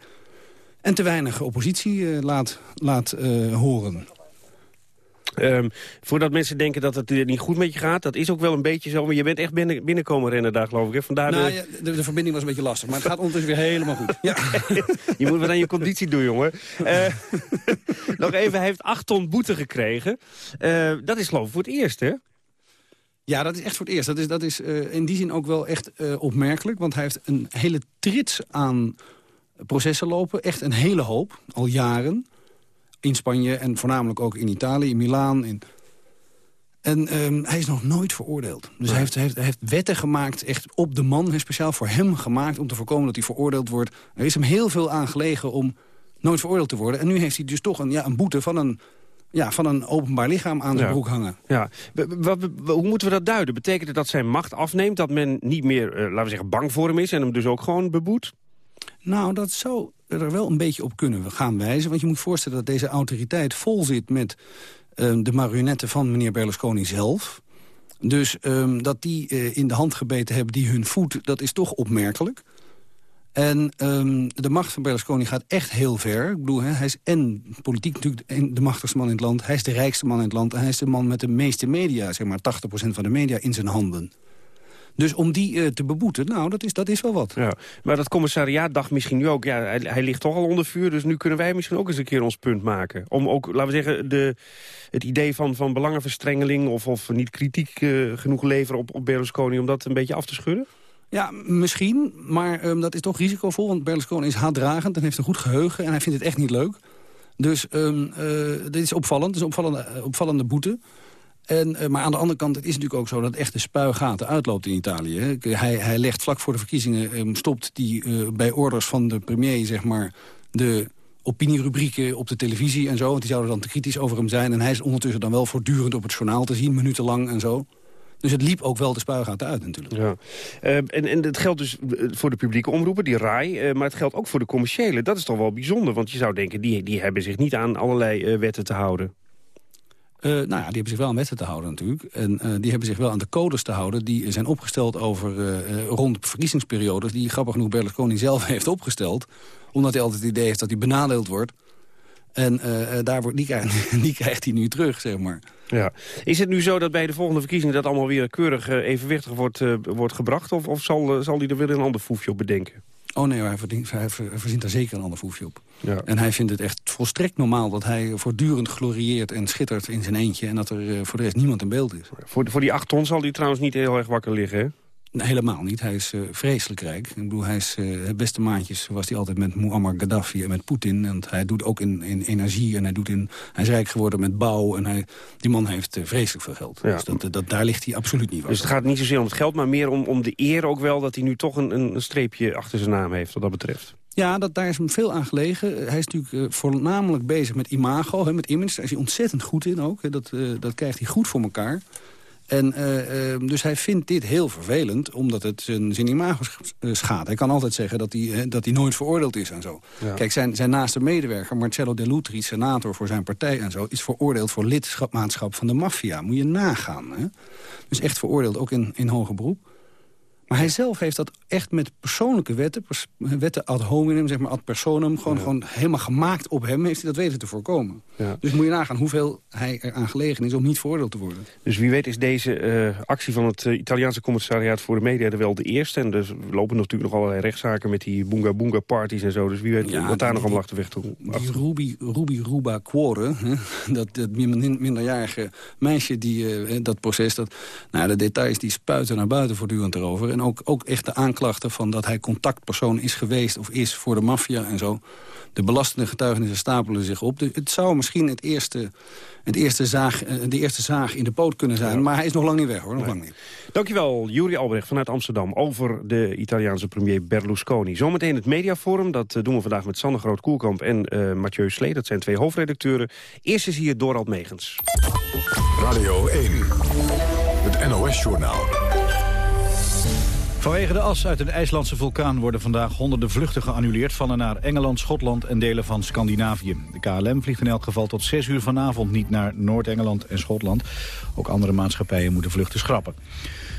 en te weinig oppositie laat, laat horen. Um, voordat mensen denken dat het niet goed met je gaat, dat is ook wel een beetje zo. Maar je bent echt binnen, binnenkomen rennen daar, geloof ik. Hè? Vandaar nou, de... Ja, de, de, verbinding was een beetje lastig, maar het gaat ondertussen weer helemaal goed. Ja. je moet wat aan je conditie doen, jongen. Uh, nog even, hij heeft acht ton boete gekregen. Uh, dat is geloof ik voor het eerst, hè? Ja, dat is echt voor het eerst. Dat is, dat is uh, in die zin ook wel echt opmerkelijk. Want hij heeft een hele trits aan processen lopen. Echt een hele hoop, al jaren in Spanje en voornamelijk ook in Italië, in Milaan. In... En um, hij is nog nooit veroordeeld. Dus nee. hij, heeft, heeft, wetten gemaakt, echt op de man, speciaal voor hem gemaakt... om te voorkomen dat hij veroordeeld wordt. Er is hem heel veel aan gelegen om nooit veroordeeld te worden. En nu heeft hij dus toch een, ja, een boete van een, ja, van een openbaar lichaam aan zijn ja. broek hangen. Ja. Hoe moeten we dat duiden? Betekent het dat zijn macht afneemt? Dat men niet meer, uh, laten we zeggen, bang voor hem is... en hem dus ook gewoon beboet? Nou, dat zou er wel een beetje op kunnen gaan wijzen. Want je moet voorstellen dat deze autoriteit vol zit met uh, de marionetten van meneer Berlusconi zelf. Dus um, dat die uh, in de hand gebeten hebben die hun voet, dat is toch opmerkelijk. En um, de macht van Berlusconi gaat echt heel ver. Ik bedoel, hè, hij is en politiek natuurlijk de machtigste man in het land. Hij is de rijkste man in het land. En hij is de man met de meeste media, zeg maar 80% van de media in zijn handen. Dus om die uh, te beboeten, nou, dat is, dat is wel wat. Ja, maar dat commissariaat dacht misschien nu ook... ja, hij, hij, ligt toch al onder vuur, dus nu kunnen wij misschien ook eens een keer ons punt maken. Om ook, laten we zeggen, de, het idee van, van belangenverstrengeling... of, of niet kritiek uh, genoeg leveren op, op Berlusconi... om dat een beetje af te schudden? Ja, misschien, maar um, dat is toch risicovol. Want Berlusconi is haatdragend en heeft een goed geheugen... en hij vindt het echt niet leuk. Dus um, uh, dit is opvallend, het is een opvallende, opvallende boete... En, uh, maar aan de andere kant, het is natuurlijk ook zo dat echt de spuigaten uitloopt in Italië. Hij, hij legt vlak voor de verkiezingen, um, stopt die uh, bij orders van de premier, zeg maar, de opinierubrieken op de televisie en zo. Want die zouden dan te kritisch over hem zijn. En hij is ondertussen dan wel voortdurend op het journaal te zien, minutenlang en zo. Dus het liep ook wel de spuigaten uit natuurlijk. Ja. Uh, en, en het geldt dus voor de publieke omroepen, die RAI, maar het geldt ook voor de commerciële. Dat is toch wel bijzonder, want je zou denken, die, die hebben zich niet aan allerlei wetten te houden. Uh, nou ja, die hebben zich wel aan wetten te houden natuurlijk. En uh, die hebben zich wel aan de codes te houden... die zijn opgesteld over uh, rond verkiezingsperiodes... die grappig genoeg Berlusconi zelf heeft opgesteld. Omdat hij altijd het idee heeft dat hij benadeeld wordt. En daar wordt, die, krijgt, die krijgt hij nu terug, zeg maar. Ja. Is het nu zo dat bij de volgende verkiezingen... dat allemaal weer keurig evenwichtig wordt, wordt gebracht? Of, of zal, zal hij er weer een ander foefje op bedenken? Oh nee, hij, verdient, hij verzint daar zeker een ander foefje op. Ja. En hij vindt het echt volstrekt normaal dat hij voortdurend glorieert en schittert in zijn eentje... en dat er eh, voor de rest niemand in beeld is. Voor, voor die acht ton zal hij trouwens niet heel erg wakker liggen, hè? Helemaal niet. Hij is uh, vreselijk rijk. Ik bedoel, hij is uh, beste maandjes was hij altijd met Muammar Gaddafi en met Poetin. En hij doet ook in, in energie en hij, doet in, hij is rijk geworden met bouw. En hij, die man heeft uh, vreselijk veel geld. Ja. Dus dat, dat, daar ligt hij absoluut niet van. Dus het gaat niet zozeer om het geld, maar meer om, om de eer ook wel... dat hij nu toch een, een streepje achter zijn naam heeft, wat dat betreft. Ja, dat, daar is hem veel aan gelegen. Hij is natuurlijk uh, voornamelijk bezig met imago, hè, met image. Daar is hij ontzettend goed in ook. Hè. Dat, uh, dat krijgt hij goed voor elkaar. En, uh, uh, dus hij vindt dit heel vervelend, omdat het zijn, zijn imago schaadt. Hij kan altijd zeggen dat hij, dat hij nooit veroordeeld is en zo. Ja. Kijk, zijn, zijn naaste medewerker, Marcello Dell'Utri, senator voor zijn partij en zo... is veroordeeld voor lidmaatschap van de maffia. Moet je nagaan, hè? Dus echt veroordeeld, ook in, in hoger beroep. Maar hij zelf heeft dat echt met persoonlijke wetten... Pers wetten ad hominem, zeg maar ad personam... Gewoon, ja. gewoon helemaal gemaakt op hem, heeft hij dat weten te voorkomen. Ja. Dus moet je nagaan hoeveel hij eraan gelegen is om niet veroordeeld te worden. Dus wie weet is deze uh, actie van het uh, Italiaanse commissariaat voor de media... er wel de eerste. En dus lopen natuurlijk nog allerlei rechtszaken met die boonga boonga parties en zo. Dus wie weet ja, wat daar nog allemaal achter weg toe. Die Ruby, Ruby Ruba Quore, hè? dat, dat minderjarige meisje, die, uh, dat proces... Dat, nou, de details die spuiten naar buiten voortdurend erover... En ook, ook echt de aanklachten van dat hij contactpersoon is geweest... of is voor de maffia en zo. De belastende getuigenissen stapelen zich op. Dus het zou misschien het eerste, het eerste zaag, de eerste zaag in de poot kunnen zijn. Ja. Maar hij is nog lang niet weg, hoor. Nog nee. lang niet. Dankjewel, Juri Albrecht vanuit Amsterdam... over de Italiaanse premier Berlusconi. Zometeen het mediaforum. Dat doen we vandaag met Sander Groot-Koelkamp en uh, Mathieu Slee. Dat zijn twee hoofdredacteuren. Eerst is hier Dorald Megens. Radio 1, het NOS-journaal. Vanwege de as uit een IJslandse vulkaan worden vandaag honderden vluchten geannuleerd van en naar Engeland, Schotland en delen van Scandinavië. De KLM vliegt in elk geval tot 6 uur vanavond niet naar Noord-Engeland en Schotland. Ook andere maatschappijen moeten vluchten schrappen.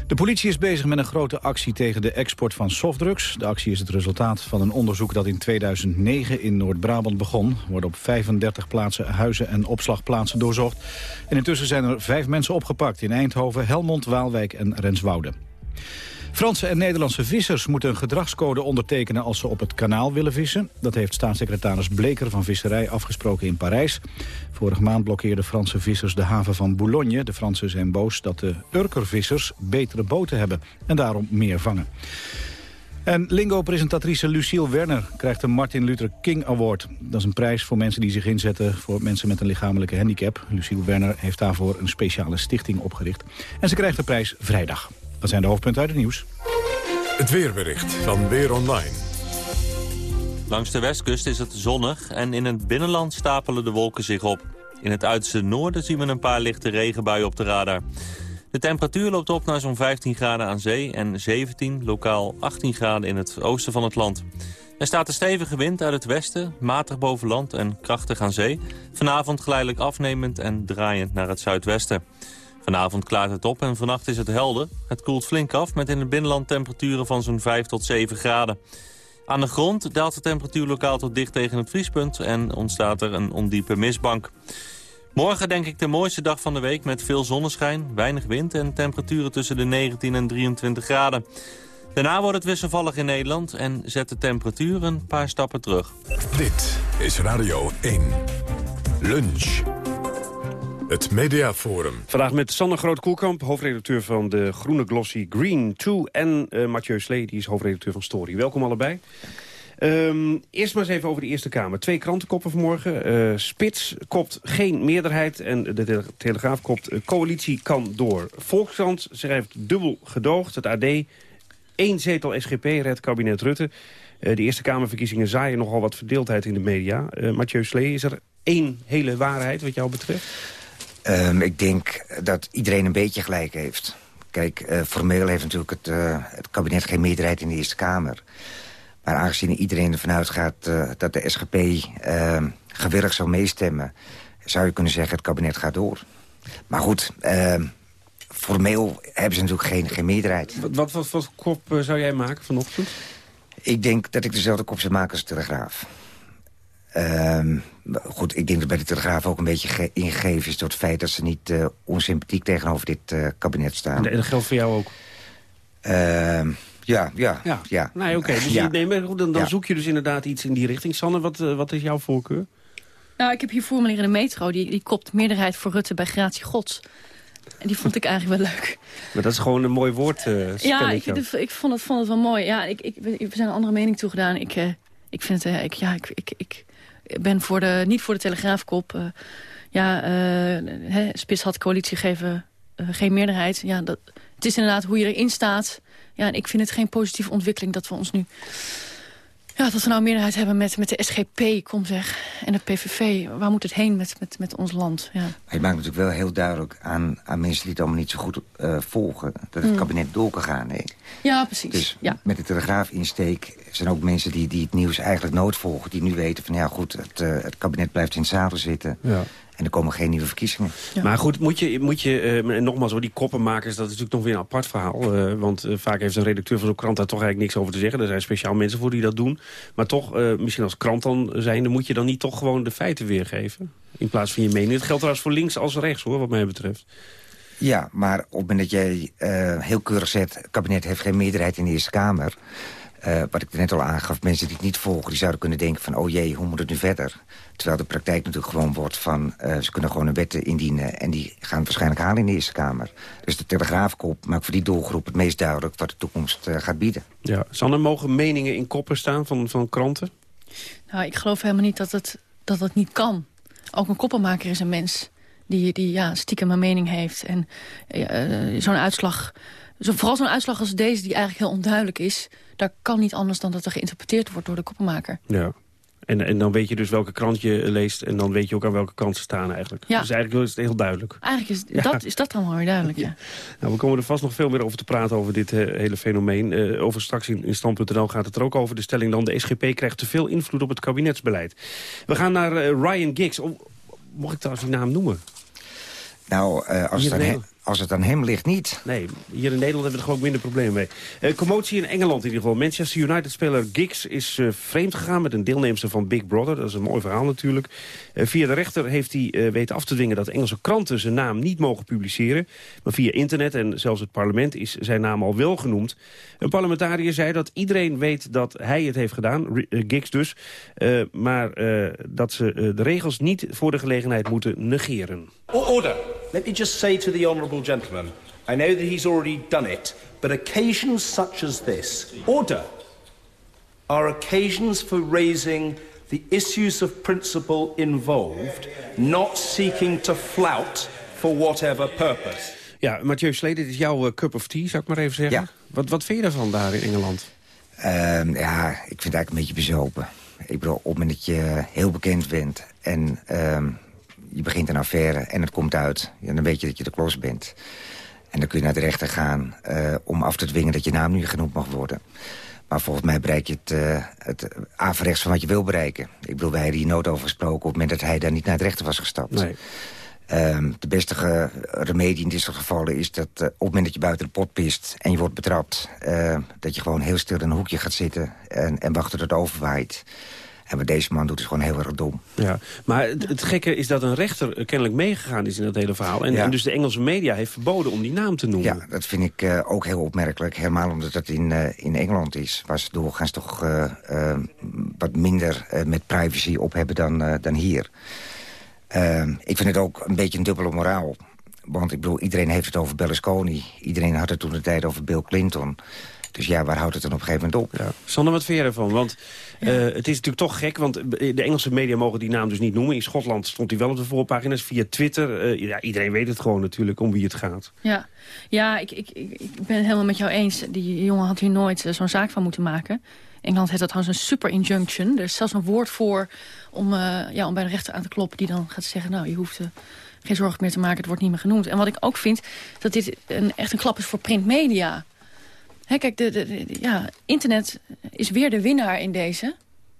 De politie is bezig met een grote actie tegen de export van softdrugs. De actie is het resultaat van een onderzoek dat in 2009 in Noord-Brabant begon. Er worden op 35 plaatsen huizen en opslagplaatsen doorzocht. En intussen zijn er vijf mensen opgepakt in Eindhoven, Helmond, Waalwijk en Renswoude. Franse en Nederlandse vissers moeten een gedragscode ondertekenen als ze op het kanaal willen vissen. Dat heeft staatssecretaris Bleker van Visserij afgesproken in Parijs. Vorige maand blokkeerden Franse vissers de haven van Boulogne. De Fransen zijn boos dat de Urkervissers betere boten hebben en daarom meer vangen. En Lingo-presentatrice Lucille Werner krijgt een Martin Luther King Award. Dat is een prijs voor mensen die zich inzetten voor mensen met een lichamelijke handicap. Lucille Werner heeft daarvoor een speciale stichting opgericht. En ze krijgt de prijs vrijdag. Dat zijn de hoofdpunten uit het nieuws. Het weerbericht van Weer Online. Langs de westkust is het zonnig en in het binnenland stapelen de wolken zich op. In het uiterste noorden zien we een paar lichte regenbuien op de radar. De temperatuur loopt op naar zo'n 15 graden aan zee en 17, lokaal 18 graden in het oosten van het land. Er staat een stevige wind uit het westen, matig boven land en krachtig aan zee. Vanavond geleidelijk afnemend en draaiend naar het zuidwesten. Vanavond klaart het op en vannacht is het helder. Het koelt flink af met in het binnenland temperaturen van zo'n 5 tot 7 graden. Aan de grond daalt de temperatuur lokaal tot dicht tegen het vriespunt... en ontstaat er een ondiepe mistbank. Morgen denk ik de mooiste dag van de week met veel zonneschijn, weinig wind... en temperaturen tussen de 19 en 23 graden. Daarna wordt het wisselvallig in Nederland en zet de temperatuur een paar stappen terug. Dit is Radio 1. Lunch. Het Mediaforum. Vandaag met Sander Groot-Koelkamp, hoofdredacteur van de Groene Glossy Green 2... en uh, Mathieu Slee, die is hoofdredacteur van Story. Welkom allebei. Um, eerst maar eens even over de Eerste Kamer. Twee krantenkoppen vanmorgen. Uh, Spits kopt geen meerderheid en de Telegraaf kopt uh, coalitie kan door. Volkskrant schrijft dubbel gedoogd. Het AD, één zetel SGP redt kabinet Rutte. De Eerste Kamerverkiezingen zaaien nogal wat verdeeldheid in de media. Mathieu Slee, is er één hele waarheid wat jou betreft? Um, ik denk dat iedereen een beetje gelijk heeft. Kijk, uh, formeel heeft natuurlijk het, uh, het kabinet geen meerderheid in de Eerste Kamer. Maar aangezien iedereen ervan uitgaat uh, dat de SGP ehm, gewillig zou meestemmen... zou je kunnen zeggen het kabinet gaat door. Maar goed, ehm, formeel hebben ze natuurlijk geen, geen meerderheid. Wat, wat, wat, wat kop zou jij maken vanochtend? Ik denk dat ik dezelfde kop zou maken als de Telegraaf. Um, goed, ik denk dat bij de Telegraaf ook een beetje ingegeven is... door het feit dat ze niet uh, onsympathiek tegenover dit uh, kabinet staan. En dat geldt voor jou ook? Uh, Ja, ja, ja. ja. Nee, oké. Dus Ja. je- nee, maar goed, dan, dan Ja. zoek je dus inderdaad iets in die richting. Sanne, wat, eh, wat is jouw voorkeur? Nou, ik heb hier voor me liggen de metro. Die, die kopt meerderheid voor Rutte bij gratie gods. En die vond ik eigenlijk wel leuk. Maar dat is gewoon een mooi woord. eh, Ja, ik, ik, vond, het, vond het wel mooi. Ja, ik, ik, we zijn een andere mening toegedaan. Ik, eh, ik vind het, eh, ik, ja, ik, ik, ik ben voor de, niet voor de telegraafkop. eh, ja, eh, hè, Spits had coalitie geven eh, geen meerderheid. Ja, dat, het is inderdaad hoe je erin staat. Ja, en ik vind het geen positieve ontwikkeling dat we ons nu... Ja, dat we nou een meerderheid hebben met, met de SGP, kom zeg, en de PVV. Waar moet het heen met, met, met ons land? Ja. Maar je maakt natuurlijk wel heel duidelijk aan, aan mensen die het allemaal niet zo goed eh, volgen... dat het Mm. kabinet door kan gaan. Nee. Ja, precies. Dus ja. met de telegraafinsteek zijn ook mensen die, die het nieuws eigenlijk nooit volgen... die nu weten van ja goed, het, eh, het kabinet blijft in het zadel zitten... Ja. En er komen geen nieuwe verkiezingen. Maar goed, moet je, moet je eh, en nogmaals, hoor, die koppenmakers, dat is natuurlijk nog weer een apart verhaal. eh, want eh, vaak heeft een redacteur van zo'n krant daar toch eigenlijk niks over te zeggen. Er zijn speciaal mensen voor die dat doen. Maar toch, eh, misschien als krant dan zijnde, moet je dan niet toch gewoon de feiten weergeven? In plaats van je mening. Dat geldt trouwens voor links als rechts, hoor, wat mij betreft. Ja, maar op het moment dat jij eh, heel keurig zegt... het kabinet heeft geen meerderheid in de Eerste Kamer... eh, wat ik er net al aangaf, mensen die het niet volgen... die zouden kunnen denken van, oh jee, hoe moet het nu verder? Terwijl de praktijk natuurlijk gewoon wordt van... eh, ze kunnen gewoon een wetten indienen... en die gaan waarschijnlijk halen in de Eerste Kamer. Dus de Telegraafkop maakt voor die doelgroep het meest duidelijk... wat de toekomst eh, gaat bieden. Ja. Sanne, mogen meningen in koppen staan van, van kranten? Nou, ik geloof helemaal niet dat het, dat het niet kan. Ook een koppenmaker is een mens die, die ja, stiekem een mening heeft. En eh, zo'n uitslag, zo, vooral zo'n uitslag als deze, die eigenlijk heel onduidelijk is... daar kan niet anders dan dat er geïnterpreteerd wordt door de koppenmaker. Ja. En, en dan weet je dus welke krant je leest... en dan weet je ook aan welke kant ze staan eigenlijk. Ja. Dus eigenlijk is het heel duidelijk. Eigenlijk is, Ja. dat, is dat dan wel weer duidelijk, ja. Nou, we komen er vast nog veel meer over te praten over dit eh, hele fenomeen. Eh, over straks in, in Stand.nl gaat het er ook over. De stelling dan, de SGP krijgt te veel invloed op het kabinetsbeleid. We gaan naar eh, Ryan Giggs. Oh, mocht ik trouwens die naam noemen? Nou, eh, als, het aan hem. Als het aan hem ligt niet... Nee, hier in Nederland hebben we er gewoon minder problemen mee. Eh, commotie in Engeland in ieder geval. Manchester United-speler Giggs is eh, vreemd gegaan met een deelnemster van Big Brother. Dat is een mooi verhaal natuurlijk. Eh, via de rechter heeft hij eh, weten af te dwingen dat Engelse kranten zijn naam niet mogen publiceren. Maar via internet en zelfs het parlement is zijn naam al wel genoemd. Een parlementariër zei dat iedereen weet dat hij het heeft gedaan, Giggs dus. eh, maar eh, dat ze eh, de regels niet voor de gelegenheid moeten negeren. Order. Let me just say to the honourable gentleman, I know that he's already done it, but occasions such as this, order, are occasions for raising the issues of principle involved, not seeking to flout for whatever purpose. Ja, Mathieu Slee, dit is jouw eh, cup of tea, zou ik maar even zeggen. Wat, wat vind je daarvan daar in Engeland? Ehm, ja, ik vind het eigenlijk een beetje bezopen. Ik bedoel, op het moment dat je heel bekend bent... en ehm, je begint een affaire en het komt uit... Ja, dan weet je dat je de klos bent. En dan kun je naar de rechter gaan eh, om af te dwingen... dat je naam niet genoemd mag worden. Maar volgens mij bereik je het, eh het averechts van wat je wil bereiken. Ik bedoel, wij hebben hier nooit over gesproken... op het moment dat hij daar niet naar de rechter was gestapt. Nee. Ehm, de beste remedie in dit soort gevallen is dat eh, op het moment dat je buiten de pot pist en je wordt betrapt, dat je gewoon heel stil in een hoekje gaat zitten en, en wachten tot het overwaait. En wat deze man doet is gewoon heel erg dom. Ja, maar het, het gekke is dat een rechter eh, kennelijk meegegaan is in dat hele verhaal. En, Ja. en dus de Engelse media heeft verboden om die naam te noemen. Ja, dat vind ik eh, ook heel opmerkelijk. Helemaal omdat dat in, eh, in Engeland is. Waar ze doorgaans toch wat minder met privacy op hebben dan, dan hier. Eh, ik vind het ook een beetje een dubbele moraal. Want ik bedoel, iedereen heeft het over Berlusconi. Iedereen had het toen de tijd over Bill Clinton. Dus ja, waar houdt het dan op een gegeven moment op? Ja. Sander, wat vind je ervan? Want eh, het is natuurlijk toch gek, want de Engelse media mogen die naam dus niet noemen. In Schotland stond hij wel op de voorpagina's via Twitter. Eh, ja, iedereen weet het gewoon natuurlijk om wie het gaat. Ja, ja ik, ik, ik, ben het helemaal met jou eens. Die jongen had hier nooit eh, zo'n zaak van moeten maken. Engeland heeft dat trouwens een super injunction. Er is zelfs een woord voor om, ja, om bij de rechter aan te kloppen... die dan gaat zeggen, nou, je hoeft geen zorgen meer te maken... het wordt niet meer genoemd. En wat ik ook vind, dat dit een, echt een klap is voor printmedia. Hè, kijk, de, de, de- ja, internet is weer de winnaar in deze...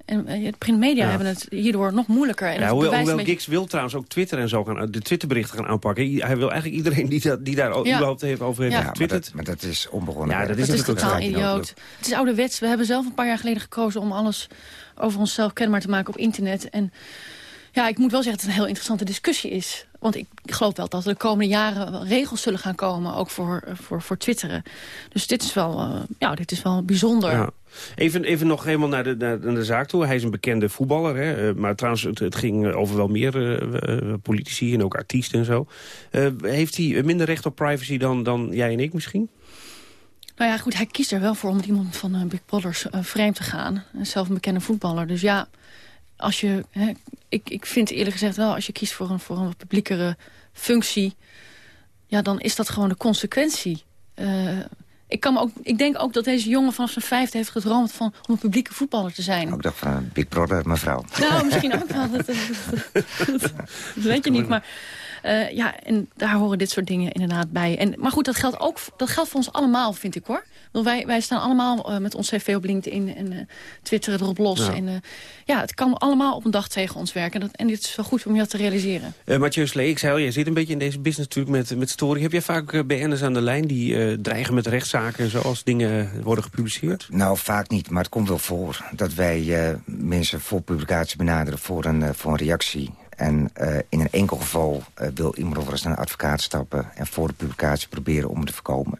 En eh, de printmedia Ja. hebben het hierdoor nog moeilijker. En Ja, hoewel beetje- Giggs wil trouwens ook Twitter en zo gaan, de Twitterberichten gaan aanpakken. Hij wil eigenlijk iedereen die, die daar Ja. überhaupt heeft, over heeft Ja. Maar getwitterd. dat, maar dat is onbegonnen. Ja, dat is Dat is totaal idioot. Het is ouderwets. We hebben zelf een paar jaar geleden gekozen om alles over onszelf kenbaar te maken op internet. En ja, ik moet wel zeggen dat het een heel interessante discussie is. Want ik geloof wel dat er de komende jaren regels zullen gaan komen... ook voor, voor, voor twitteren. Dus dit is wel, uh, ja, dit is wel bijzonder. Ja. Even, even nog helemaal naar de, naar, de zaak toe. Hij is een bekende voetballer. Hè? Uh, maar trouwens, het, het, ging over wel meer uh, politici en ook artiesten en zo. heeft hij minder recht op privacy dan, dan jij en ik misschien? Nou ja, goed, hij kiest er wel voor om met iemand van Big Brother vreemd te gaan. Zelf een bekende voetballer. Dus ja, als je, hè, ik, ik vind eerlijk gezegd wel, als je kiest voor een, voor een publiekere functie... ja, dan is dat gewoon de consequentie. Uh, ik, kan me ook, ik denk ook dat deze jongen vanaf zijn vijfde heeft gedroomd... Van, om een publieke voetballer te zijn. Ook dat van Big Brother, mevrouw. Nou, misschien ook wel. Dat, dat, dat, dat weet je niet, maar... Uh, ja, en daar horen dit soort dingen inderdaad bij. En, maar goed, dat geldt, ook, dat geldt voor ons allemaal, vind ik hoor. Wij, wij staan allemaal uh, met ons cv op LinkedIn en uh, twitteren erop los. Ja. En, ja, het kan allemaal op een dag tegen ons werken. Dat, en dit is wel goed om je dat te realiseren. Mathieu Slee, ik zei al, jij zit een beetje in deze business natuurlijk met, met story. Heb jij vaak BN'ers aan de lijn die dreigen met rechtszaken... zoals dingen worden gepubliceerd? Nou, vaak niet, maar het komt wel voor dat wij mensen voor publicatie benaderen... voor een, voor een reactie en uh, in een enkel geval uh, wil iemand of eens naar een advocaat stappen... en voor de publicatie proberen om het te voorkomen.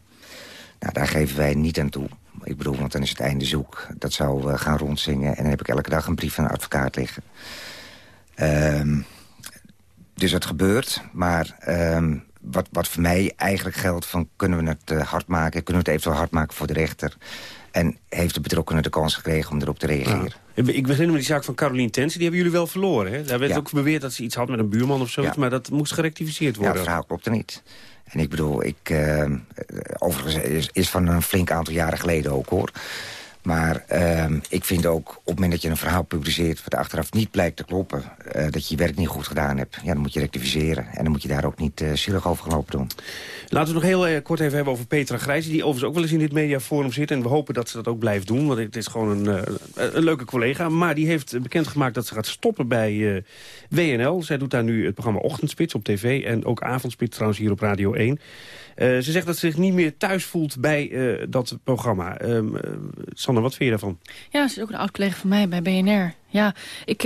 Nou, daar geven wij niet aan toe. Ik bedoel, want dan is het einde zoek. Dat zou uh, gaan rondzingen. En dan heb ik elke dag een brief van een advocaat liggen. Um, dus het gebeurt. Maar um, wat, wat voor mij eigenlijk geldt van... kunnen we het hard maken? Kunnen we het eventueel hard maken voor de rechter? En heeft de betrokkenen de kans gekregen om erop te reageren? Ja. Ik begin met die zaak van Caroline Tensen. Die hebben jullie wel verloren. Hè? Daar werd ja. ook beweerd dat ze iets had met een buurman of zoiets. Ja. Maar dat moest gerectificeerd worden. Ja, het verhaal klopt er niet. En ik bedoel, ik, uh, overigens is, is van een flink aantal jaren geleden ook hoor. Maar uh, ik vind ook, op het moment dat je een verhaal publiceert... wat achteraf niet blijkt te kloppen, uh, dat je je werk niet goed gedaan hebt... Ja, dan moet je rectificeren. En dan moet je daar ook niet uh, zielig over gelopen doen. Laten we nog heel uh, kort even hebben over Petra Grijze... die overigens ook wel eens in dit mediaforum zit. En we hopen dat ze dat ook blijft doen, want het is gewoon een, een leuke collega. Maar die heeft bekendgemaakt dat ze gaat stoppen bij WNL. Zij doet daar nu het programma Ochtendspits op tv... en ook Avondspits trouwens hier op Radio 1... Uh, ze zegt dat ze zich niet meer thuis voelt bij uh, dat programma. Sander, wat vind je daarvan? Ja, ze is ook een oud-collega van mij bij BNR. Ja, ik,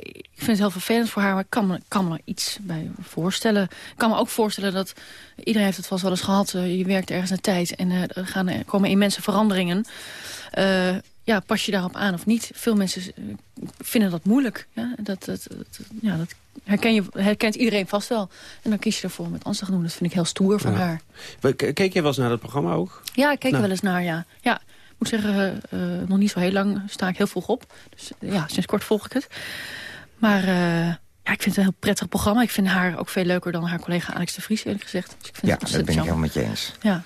ik vind het heel vervelend voor haar, maar ik kan me, kan iets bij voorstellen. Ik kan me ook voorstellen dat, iedereen heeft het vast wel eens gehad... je werkt ergens een tijd en er, gaan, er komen immense veranderingen ja, pas je daarop aan of niet? Veel mensen vinden dat moeilijk. Ja, dat, dat, dat, ja, dat herken je, herkent iedereen vast wel. En dan kies je ervoor met Ans te doen. Dat vind ik heel stoer van ja. haar. Keek jij wel eens naar dat programma ook? Ja, ik keek nou. er wel eens naar, ja. ja. Ik moet zeggen, uh, nog niet zo heel lang sta ik heel vroeg op. Dus ja, sinds kort volg ik het. Maar... Uh, ja, ik vind het een heel prettig programma. Ik vind haar ook veel leuker dan haar collega Alex de Vries, eerlijk gezegd. Dus ik vind ja, het dat ben ik helemaal met je eens. Ja.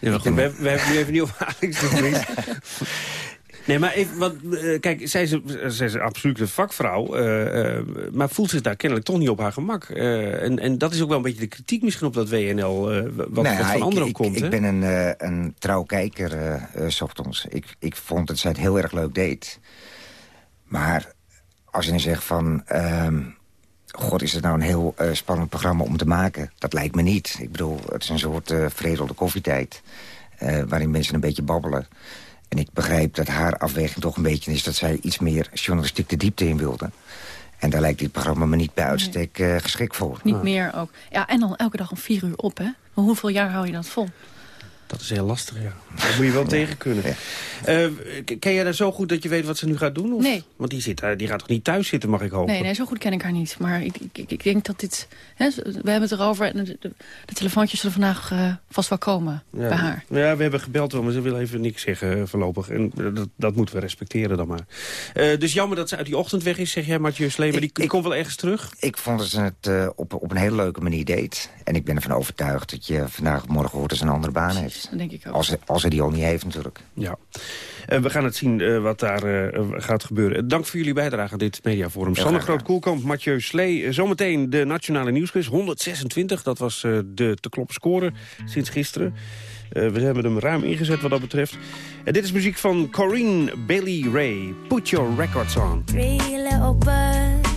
we, we hebben nu even niet over Alex de Vries. Nee, maar even, wat, uh, kijk, zij is, zij is absoluut een vakvrouw. Uh, uh, maar voelt zich daar kennelijk toch niet op haar gemak. en, en dat is ook wel een beetje de kritiek misschien op dat WNL... wat, nou, wat van anderen ik, komt. Ik, ik ben een, een trouw kijker, s ochtends. Ik, ik vond dat zij het heel erg leuk deed. Maar als je dan zegt van... Ehm, God, is het nou een heel spannend programma om te maken? Dat lijkt me niet. Ik bedoel, het is een soort uh, veredelde koffietijd... waarin mensen een beetje babbelen... En ik begrijp dat haar afweging toch een beetje is... dat zij iets meer journalistiek de diepte in wilde. En daar lijkt dit programma me niet bij uitstek uh, geschikt voor. Niet meer ook. Ja, en dan elke dag om vier uur op, hè? Maar hoeveel jaar hou je dat vol? Dat is heel lastig, ja. Daar moet je wel ja. tegen kunnen. Ja. Uh, ken jij daar zo goed dat je weet wat ze nu gaat doen? Of? Nee. Want die, zit, die gaat toch niet thuis zitten, mag ik hopen? Nee, nee zo goed ken ik haar niet. Maar ik, ik, ik denk dat dit... Hè, we hebben het erover en de, de, de telefoontjes zullen vandaag uh, vast wel komen ja. bij haar. Ja, we hebben gebeld, maar ze wil even niks zeggen voorlopig. En dat, dat moeten we respecteren dan maar. Uh, dus jammer dat ze uit die ochtend weg is, zeg jij, Mathieu Slee. Maar die, die komt wel ergens terug? Ik vond dat ze het uh, op, op een hele leuke manier deed. En ik ben ervan overtuigd dat je vandaag morgen hoort dat ze een andere baan Precies. Dat denk ik ook. Als, als hij die al niet heeft natuurlijk. Ja. Uh, we gaan het zien uh, wat daar uh, gaat gebeuren. Dank voor jullie bijdrage aan dit mediaforum. Ja, Sanne Groot-Koelkamp, Mathieu Slee. zometeen de Nationale Nieuwsquiz. 126, dat was de te kloppen score sinds gisteren. we hebben hem ruim ingezet wat dat betreft. En dit is muziek van Corinne Bailey Ray. Put your records on. Three little birds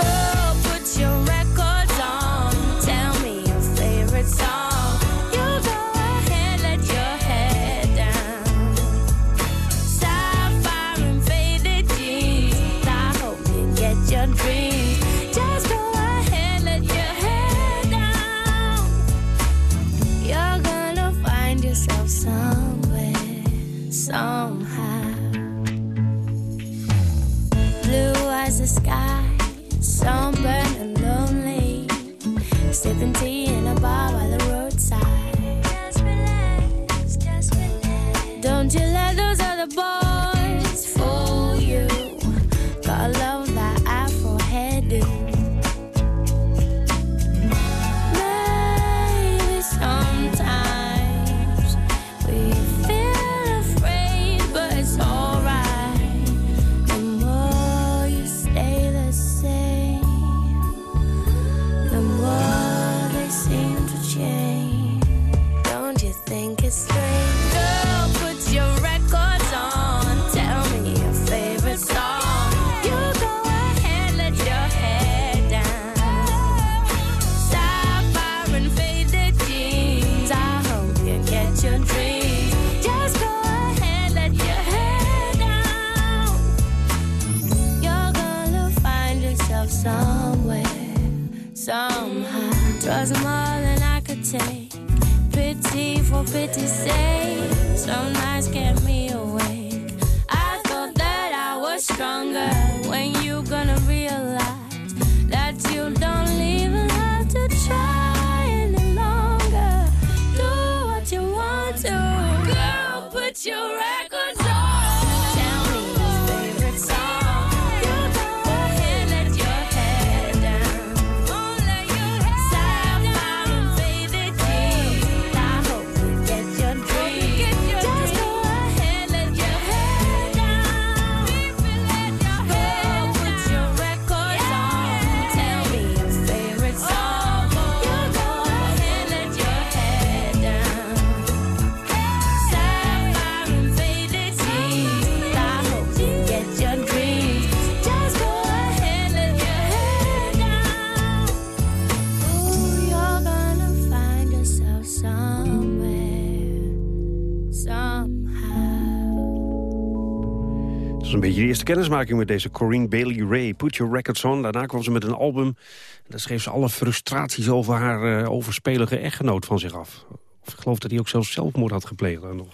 eerste kennismaking met deze Corinne Bailey Ray. Put Your Records On. Daarna kwam ze met een album. En daar schreef ze alle frustraties over haar uh, overspelige echtgenoot van zich af. Of ik geloof dat hij ook zelfs zelfmoord had gepleegd. Nog.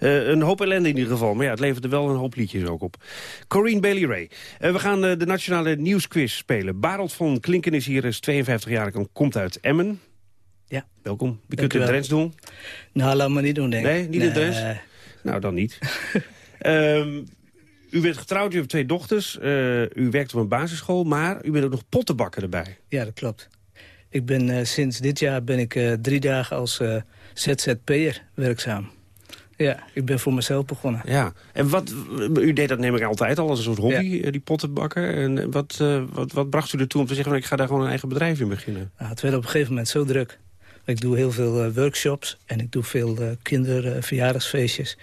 Uh, een hoop ellende in ieder geval. Maar ja, het leverde wel een hoop liedjes ook op. Corinne Bailey Ray. Uh, we gaan de nationale nieuwsquiz spelen. Barend van Klinken is hier, is 52 jaar en komt uit Emmen. Ja. Welkom. Je kunt het Drents doen. Nou, laat me niet doen, denk ik. Nee, niet nee. in Drents? Nou, dan niet. um, u bent getrouwd, u hebt twee dochters. Uh, u werkt op een basisschool, maar u bent ook nog pottenbakker erbij. Ja, dat klopt. Ik ben uh, sinds dit jaar ben ik uh, drie dagen als ZZP'er werkzaam. Ja, ik ben voor mezelf begonnen. Ja, en wat, u deed dat neem ik altijd al als een soort hobby, ja. die pottenbakken. En wat, wat, wat bracht u ertoe om te zeggen, van, ik ga daar gewoon een eigen bedrijf in beginnen? Nou, het werd op een gegeven moment zo druk. Ik doe heel veel workshops en ik doe veel kinderverjaardagsfeestjes.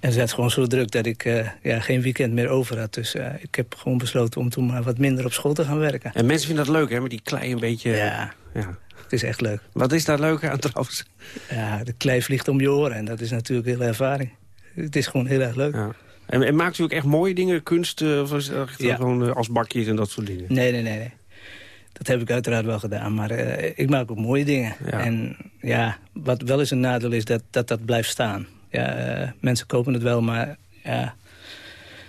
En het werd gewoon zo druk dat ik uh, ja, geen weekend meer over had. Dus uh, ik heb gewoon besloten om toen maar wat minder op school te gaan werken. En mensen vinden dat leuk, hè? Met die klei een beetje... Ja, ja. het is echt leuk. Wat is daar leuk aan trouwens? Ja, de klei vliegt om je oren en dat is natuurlijk heel ervaring. Het is gewoon heel erg leuk. Ja. En, en, maakt u ook echt mooie dingen, kunst, uh, of is het ja. gewoon als bakjes en dat soort dingen? Nee, nee, nee, nee. Dat heb ik uiteraard wel gedaan, maar ik maak ook mooie dingen. Ja. En ja, wat wel eens een nadeel is, dat dat, dat blijft staan ja, uh, mensen kopen het wel, maar ja,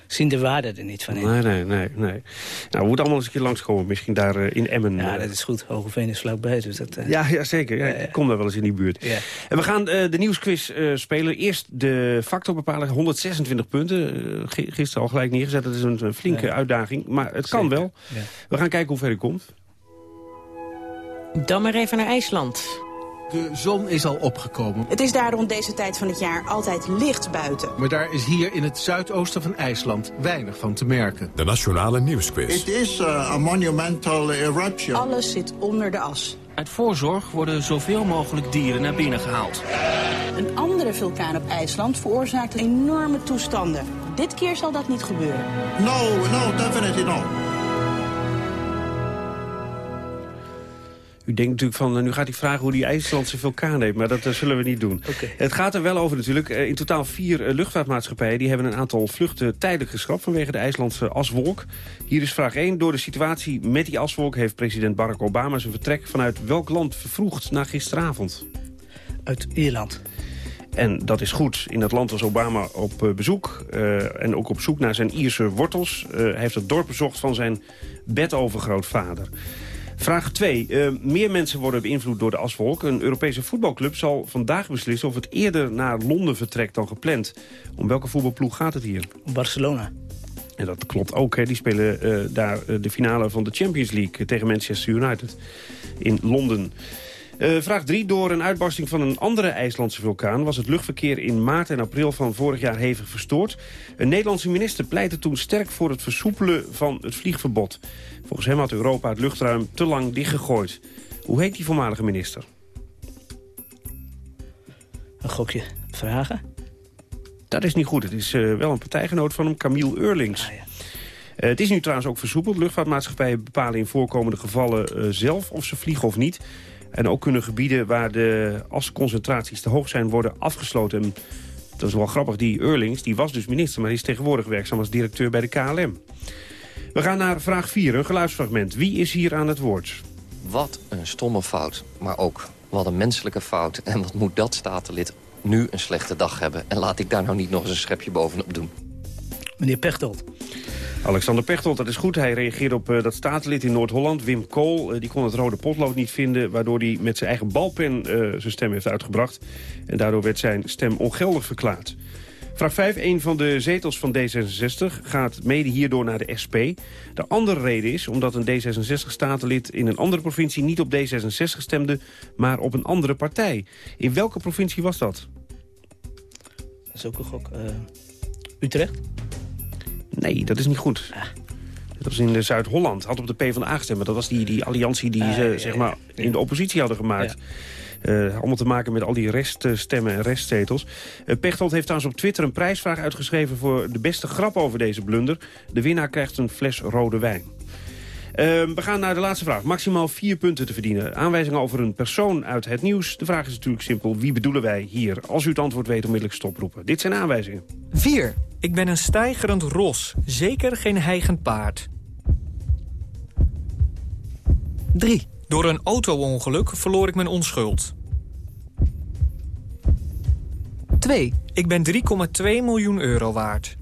zien de waarde er niet van in. Nee, nee, nee. nee. Nou, we moeten allemaal eens een keer langskomen. Misschien daar uh, in Emmen. Ja, dat is goed. Hogeveen is vlakbij. Dus dat, uh... ja, ja, zeker. Ja, ik kom daar wel eens in die buurt. Ja. En we gaan de nieuwsquiz spelen. Eerst de factor bepalen. 126 punten. gisteren al gelijk neergezet. Dat is een flinke ja. uitdaging. Maar het kan wel. Ja. We gaan kijken hoe ver u komt. Dan maar even naar IJsland. De zon is al opgekomen. Het is daar rond deze tijd van het jaar altijd licht buiten. Maar daar is hier in het zuidoosten van IJsland weinig van te merken. De Nationale Nieuwsquiz. It is uh, a monumental eruption. Alles zit onder de as. Uit voorzorg worden zoveel mogelijk dieren naar binnen gehaald. Een andere vulkaan op IJsland veroorzaakt enorme toestanden. Dit keer zal dat niet gebeuren. No, no, definitely no. U denkt natuurlijk van, nu gaat hij vragen hoe die IJslandse vulkaan heet. Maar dat uh, zullen we niet doen. Okay. Het gaat er wel over natuurlijk. Uh, in totaal vier luchtvaartmaatschappijen die hebben een aantal vluchten tijdelijk geschrapt... vanwege de IJslandse aswolk. Hier is vraag 1. Door de situatie met die aswolk heeft president Barack Obama zijn vertrek... vanuit welk land vervroegd na gisteravond? Uit Ierland. En dat is goed. In dat land was Obama op bezoek. Uh, en ook op zoek naar zijn Ierse wortels. Uh, hij heeft het dorp bezocht van zijn bedovergrootvader. Vraag 2. Uh, meer mensen worden beïnvloed door de aswolk. Een Europese voetbalclub zal vandaag beslissen of het eerder naar Londen vertrekt dan gepland. Om welke voetbalploeg gaat het hier? Barcelona. En dat klopt ook. Hè. Die spelen uh, daar uh, de finale van de Champions League tegen Manchester United in Londen. Uh, vraag 3. Door een uitbarsting van een andere IJslandse vulkaan... was het luchtverkeer in maart en april van vorig jaar hevig verstoord. Een Nederlandse minister pleitte toen sterk voor het versoepelen van het vliegverbod. Volgens hem had Europa het luchtruim te lang dichtgegooid. Hoe heet die voormalige minister? Een gokje. Vragen? Dat is niet goed. Het is uh, wel een partijgenoot van hem, Camille Eurlings. Ah, ja. Uh, het is nu trouwens ook versoepeld. Luchtvaartmaatschappijen bepalen in voorkomende gevallen uh, zelf of ze vliegen of niet. En ook kunnen gebieden waar de asconcentraties te hoog zijn worden afgesloten. En dat is wel grappig, die Eurlings die was dus minister... maar die is tegenwoordig werkzaam als directeur bij de KLM. We gaan naar vraag 4, een geluidsfragment. Wie is hier aan het woord? Wat een stomme fout, maar ook wat een menselijke fout. En wat moet dat statenlid nu een slechte dag hebben? En laat ik daar nou niet nog eens een schepje bovenop doen. Meneer Pechtold. Alexander Pechtold, dat is goed. Hij reageerde op uh, dat statenlid in Noord-Holland, Wim Kool. Uh, die kon het rode potlood niet vinden, waardoor hij met zijn eigen balpen uh, zijn stem heeft uitgebracht. En daardoor werd zijn stem ongeldig verklaard. Vraag 5. Een van de zetels van D66 gaat mede hierdoor naar de SP. De andere reden is omdat een D66-statenlid in een andere provincie... niet op D66 stemde, maar op een andere partij. In welke provincie was dat? Dat is ook een gok. Utrecht? Nee, dat is niet goed. Ah. Dat was in Zuid-Holland. Had op de PvdA gestemd. Maar dat was die, die alliantie die ah, ze ja, zeg maar, ja. in de oppositie hadden gemaakt. Uh, allemaal te maken met al die reststemmen en restzetels. Uh, Pechtold heeft trouwens op Twitter een prijsvraag uitgeschreven... voor de beste grap over deze blunder. De winnaar krijgt een fles rode wijn. Uh, we gaan naar de laatste vraag. Maximaal vier punten te verdienen. Aanwijzingen over een persoon uit het nieuws. De vraag is natuurlijk simpel. Wie bedoelen wij hier? Als u het antwoord weet, onmiddellijk stoproepen. Dit zijn aanwijzingen. 4. Ik ben een stijgerend ros. Zeker geen heigend paard. 3. Door een auto-ongeluk verloor ik mijn onschuld. 2. Ik ben 3,2 miljoen euro waard.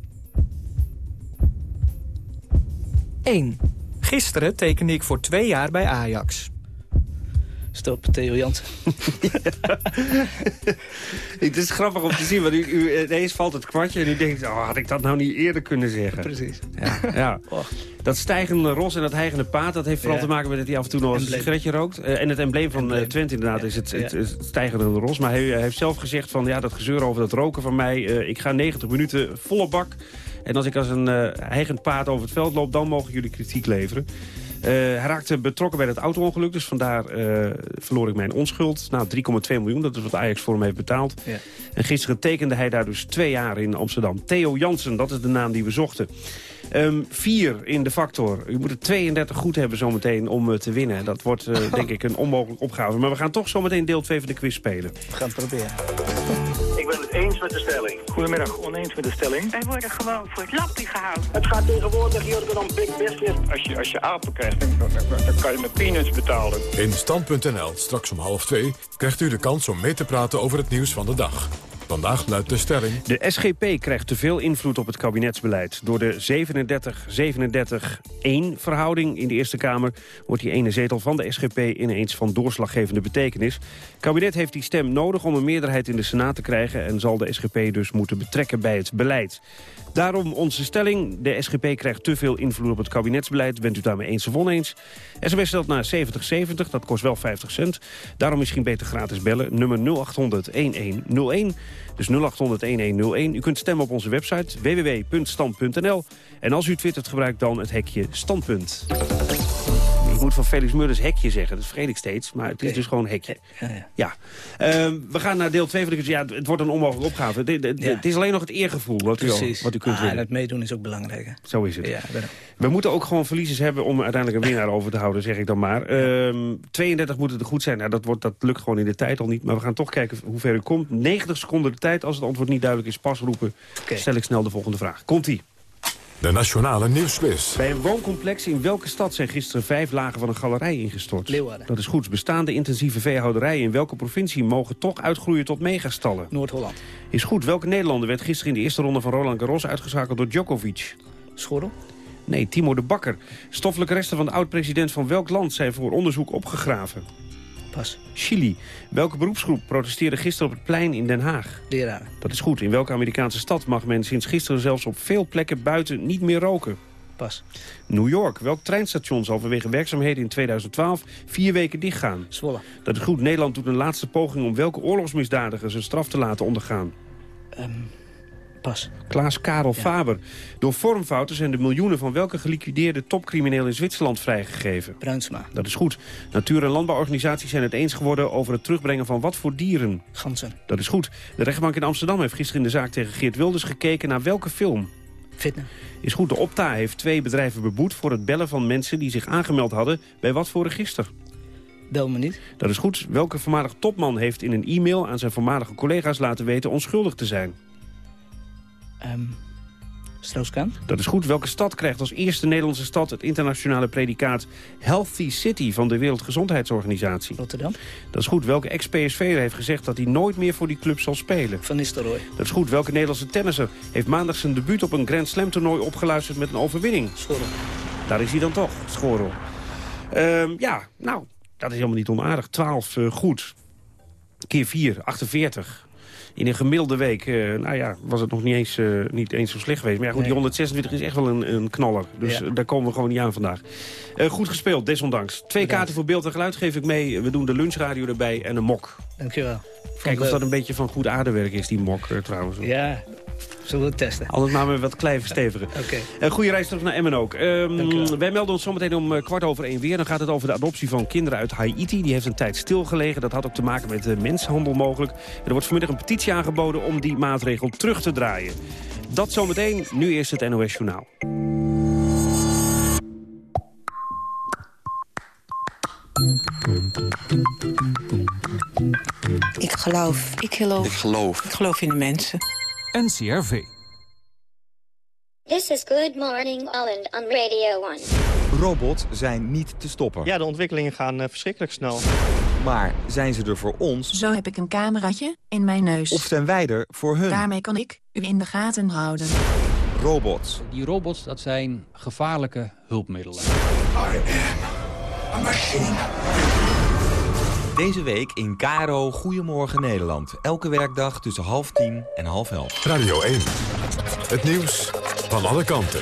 1. Gisteren tekende ik voor twee jaar bij Ajax. Stop, Theo Jansen. het is grappig om te zien, want u, u, ineens valt het kwartje... en u denkt, oh, had ik dat nou niet eerder kunnen zeggen? Precies. Ja, ja. Dat stijgende ros en dat heigende paard... dat heeft vooral Ja. te maken met dat hij af en toe nog een sigaretje rookt. Eh, en het embleem van eh, Twente inderdaad is het, het, het stijgende ros. Maar hij, hij heeft zelf gezegd van ja, dat gezeur over dat roken van mij... eh, ik ga 90 minuten volle bak... En als ik als een uh, heigend paard over het veld loop... dan mogen jullie kritiek leveren. Uh, hij raakte betrokken bij het auto-ongeluk. Dus vandaar uh, verloor ik mijn onschuld. Nou, 3,2 miljoen, dat is wat Ajax voor hem heeft betaald. Ja. En gisteren tekende hij daar dus twee jaar in Amsterdam. Theo Jansen, dat is de naam die we zochten. Um, vier in de factor. U moet het 32 goed hebben zometeen om uh, te winnen. Dat wordt uh, denk ik een onmogelijke opgave. Maar we gaan toch zometeen deel 2 van de quiz spelen. We gaan het proberen. Ik ben het eens met de stelling. Goedemiddag, oneens met de stelling. Wij worden gewoon voor het lappie gehouden. Het gaat tegenwoordig hier om big business. Als je, als je apen krijgt, dan, dan, dan kan je met peanuts betalen. In Stand.nl, straks om half twee, krijgt u de kans om mee te praten over het nieuws van de dag. Vandaag luidt de stelling... De SGP krijgt te veel invloed op het kabinetsbeleid. Door de 37-37-1 verhouding in de Eerste Kamer... wordt die ene zetel van de SGP ineens van doorslaggevende betekenis. Het kabinet heeft die stem nodig om een meerderheid in de Senaat te krijgen... en zal de SGP dus moeten betrekken bij het beleid. Daarom onze stelling. De SGP krijgt te veel invloed op het kabinetsbeleid. Bent u daarmee eens of oneens? SMS stelt naar 7070, dat kost wel 50 cent. Daarom misschien beter gratis bellen. Nummer 0800-1101. Dus 0800-1101. U kunt stemmen op onze website www.stand.nl. En als u twittert, gebruikt dan het hekje standpunt. Ik moet van Felix Murders hekje zeggen, dat vergeet ik steeds. Maar het is dus gewoon hekje. Ja. Uh, we gaan naar deel 2 van de. Ja, het wordt een onmogelijke opgave. Het, het, het is alleen nog het eergevoel wat u, al- wat u kunt ah, winnen. dat meedoen is ook belangrijk. Hè? Zo is het. Ja. We moeten ook gewoon verliezers hebben om uiteindelijk een winnaar over te houden, zeg ik dan maar. Ehm 32 moeten er goed zijn. Nou, dat, wordt, dat lukt gewoon in de tijd al niet. Maar we gaan toch kijken hoe ver u komt. 90 seconden de tijd. Als het antwoord niet duidelijk is, pas roepen. Stel ik snel de volgende vraag. Komt-ie. De Nationale Nieuwsquiz. Bij een wooncomplex in welke stad zijn gisteren vijf lagen van een galerij ingestort? Leeuwarden. Dat is goed. Bestaande intensieve veehouderijen in welke provincie mogen toch uitgroeien tot megastallen? Noord-Holland. Is goed. Welke Nederlander werd gisteren in de eerste ronde van Roland Garros uitgeschakeld door Djokovic? Schorrel. Nee, Timo de Bakker. Stoffelijke resten van de oud-president van welk land zijn voor onderzoek opgegraven? Pas. Chili. Welke beroepsgroep protesteerde gisteren op het plein in Den Haag? Leraren. Dat is goed. In welke Amerikaanse stad mag men sinds gisteren zelfs op veel plekken buiten niet meer roken? Pas. New York. Welk treinstation zal vanwege werkzaamheden in 2012 vier weken dichtgaan? Zwolle. Dat is goed. Nederland doet een laatste poging om welke oorlogsmisdadiger zijn straf te laten ondergaan? Ehm, pas. Klaas Karel Faber. Door vormfouten zijn de miljoenen van welke geliquideerde topcrimineel in Zwitserland vrijgegeven? Bruinsma. Dat is goed. Natuur- en landbouworganisaties zijn het eens geworden over het terugbrengen van wat voor dieren? Gansen. Dat is goed. De rechtbank in Amsterdam heeft gisteren in de zaak tegen Geert Wilders gekeken naar welke film? Fitne. Is goed. De Opta heeft twee bedrijven beboet voor het bellen van mensen die zich aangemeld hadden bij wat voor register? Bel me niet. Dat is goed. Welke voormalig topman heeft in een e-mail aan zijn voormalige collega's laten weten onschuldig te zijn? Strauss-Kaan. Dat is goed. Welke stad krijgt als eerste Nederlandse stad... het internationale predicaat Healthy City van de Wereldgezondheidsorganisatie? Rotterdam. Dat is goed. Welke ex-PSV'er heeft gezegd dat hij nooit meer voor die club zal spelen? Van Nistelrooy. Dat is goed. Welke Nederlandse tennisser heeft maandag zijn debuut op een Grand Slam toernooi opgeluisterd met een overwinning? Schorrel. Daar is hij dan toch, Schorrel. Ehm, ja, nou, dat is helemaal niet onaardig. 12 uh, goed. Keer 4, 48 in een gemiddelde week, uh, nou ja, was het nog niet eens, uh, niet eens zo slecht geweest. Maar ja, goed, die 126 is echt wel een, een knaller. Dus ja. uh, daar komen we gewoon niet aan vandaag. goed gespeeld, desondanks. Twee Bedankt. kaarten voor beeld en geluid geef ik mee. We doen de lunchradio erbij en een mok. Dankjewel. Kijk of dat een beetje van goed aardewerk is, die mok trouwens. Ja, zullen we het testen. Altijd maar met wat klei verstevigen. Oké. Okay. goede reis terug naar Emmen ook. Um, wij melden ons zometeen om kwart over één weer. Dan gaat het over de adoptie van kinderen uit Haiti. Die heeft een tijd stilgelegen. Dat had ook te maken met uh, mensenhandel mogelijk. Er wordt vanmiddag een petitie aangeboden om die maatregel terug te draaien. Dat zometeen. Nu eerst het NOS Journaal. Ik geloof. Ik geloof. Ik geloof. Ik geloof in de mensen. NCRV. This is Good Morning Holland on Radio 1. Robots zijn niet te stoppen. Ja, de ontwikkelingen gaan uh, verschrikkelijk snel. Maar zijn ze er voor ons? Zo heb ik een cameraatje in mijn neus. Of zijn wij er voor hun? Daarmee kan ik u in de gaten houden. Robots. Die robots, dat zijn gevaarlijke hulpmiddelen. I am a machine. Deze week in Caro Goedemorgen Nederland. Elke werkdag tussen half tien en half elf. Radio 1. Het nieuws van alle kanten.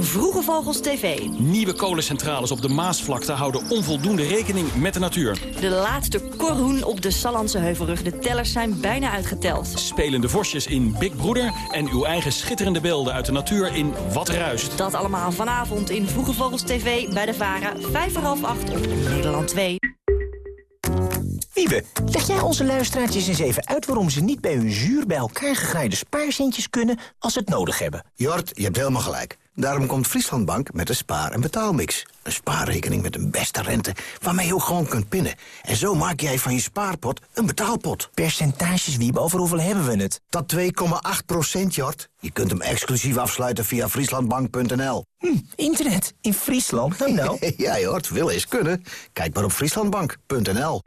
Vroege Vogels TV. Nieuwe kolencentrales op de Maasvlakte houden onvoldoende rekening met de natuur. De laatste korhoen op de Sallandse Heuvelrug. De tellers zijn bijna uitgeteld. Spelende vosjes in Big Broeder en uw eigen schitterende beelden uit de natuur in Wat Ruist. Dat allemaal vanavond in Vroege Vogels TV bij de VARA. Vijf voor half acht op Nederland 2. Wiebe, leg jij onze luisteraartjes eens even uit... waarom ze niet bij hun zuur bij elkaar gegraaide spaarcentjes kunnen... als ze het nodig hebben? Jort, je hebt helemaal gelijk. Daarom komt Frieslandbank met een spaar- en betaalmix. Een spaarrekening met een beste rente waarmee je ook gewoon kunt pinnen. En zo maak jij van je spaarpot een betaalpot. Percentages, Wiebe, over hoeveel hebben we het? Dat 2,8 procent, Jort. Je kunt hem exclusief afsluiten via frieslandbank.nl. Hm, internet in Friesland? Nou nou. ja, Jort, wil eens kunnen. Kijk maar op frieslandbank.nl.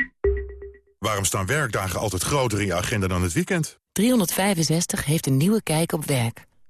Waarom staan werkdagen altijd groter in je agenda dan het weekend? 365 heeft een nieuwe kijk op werk.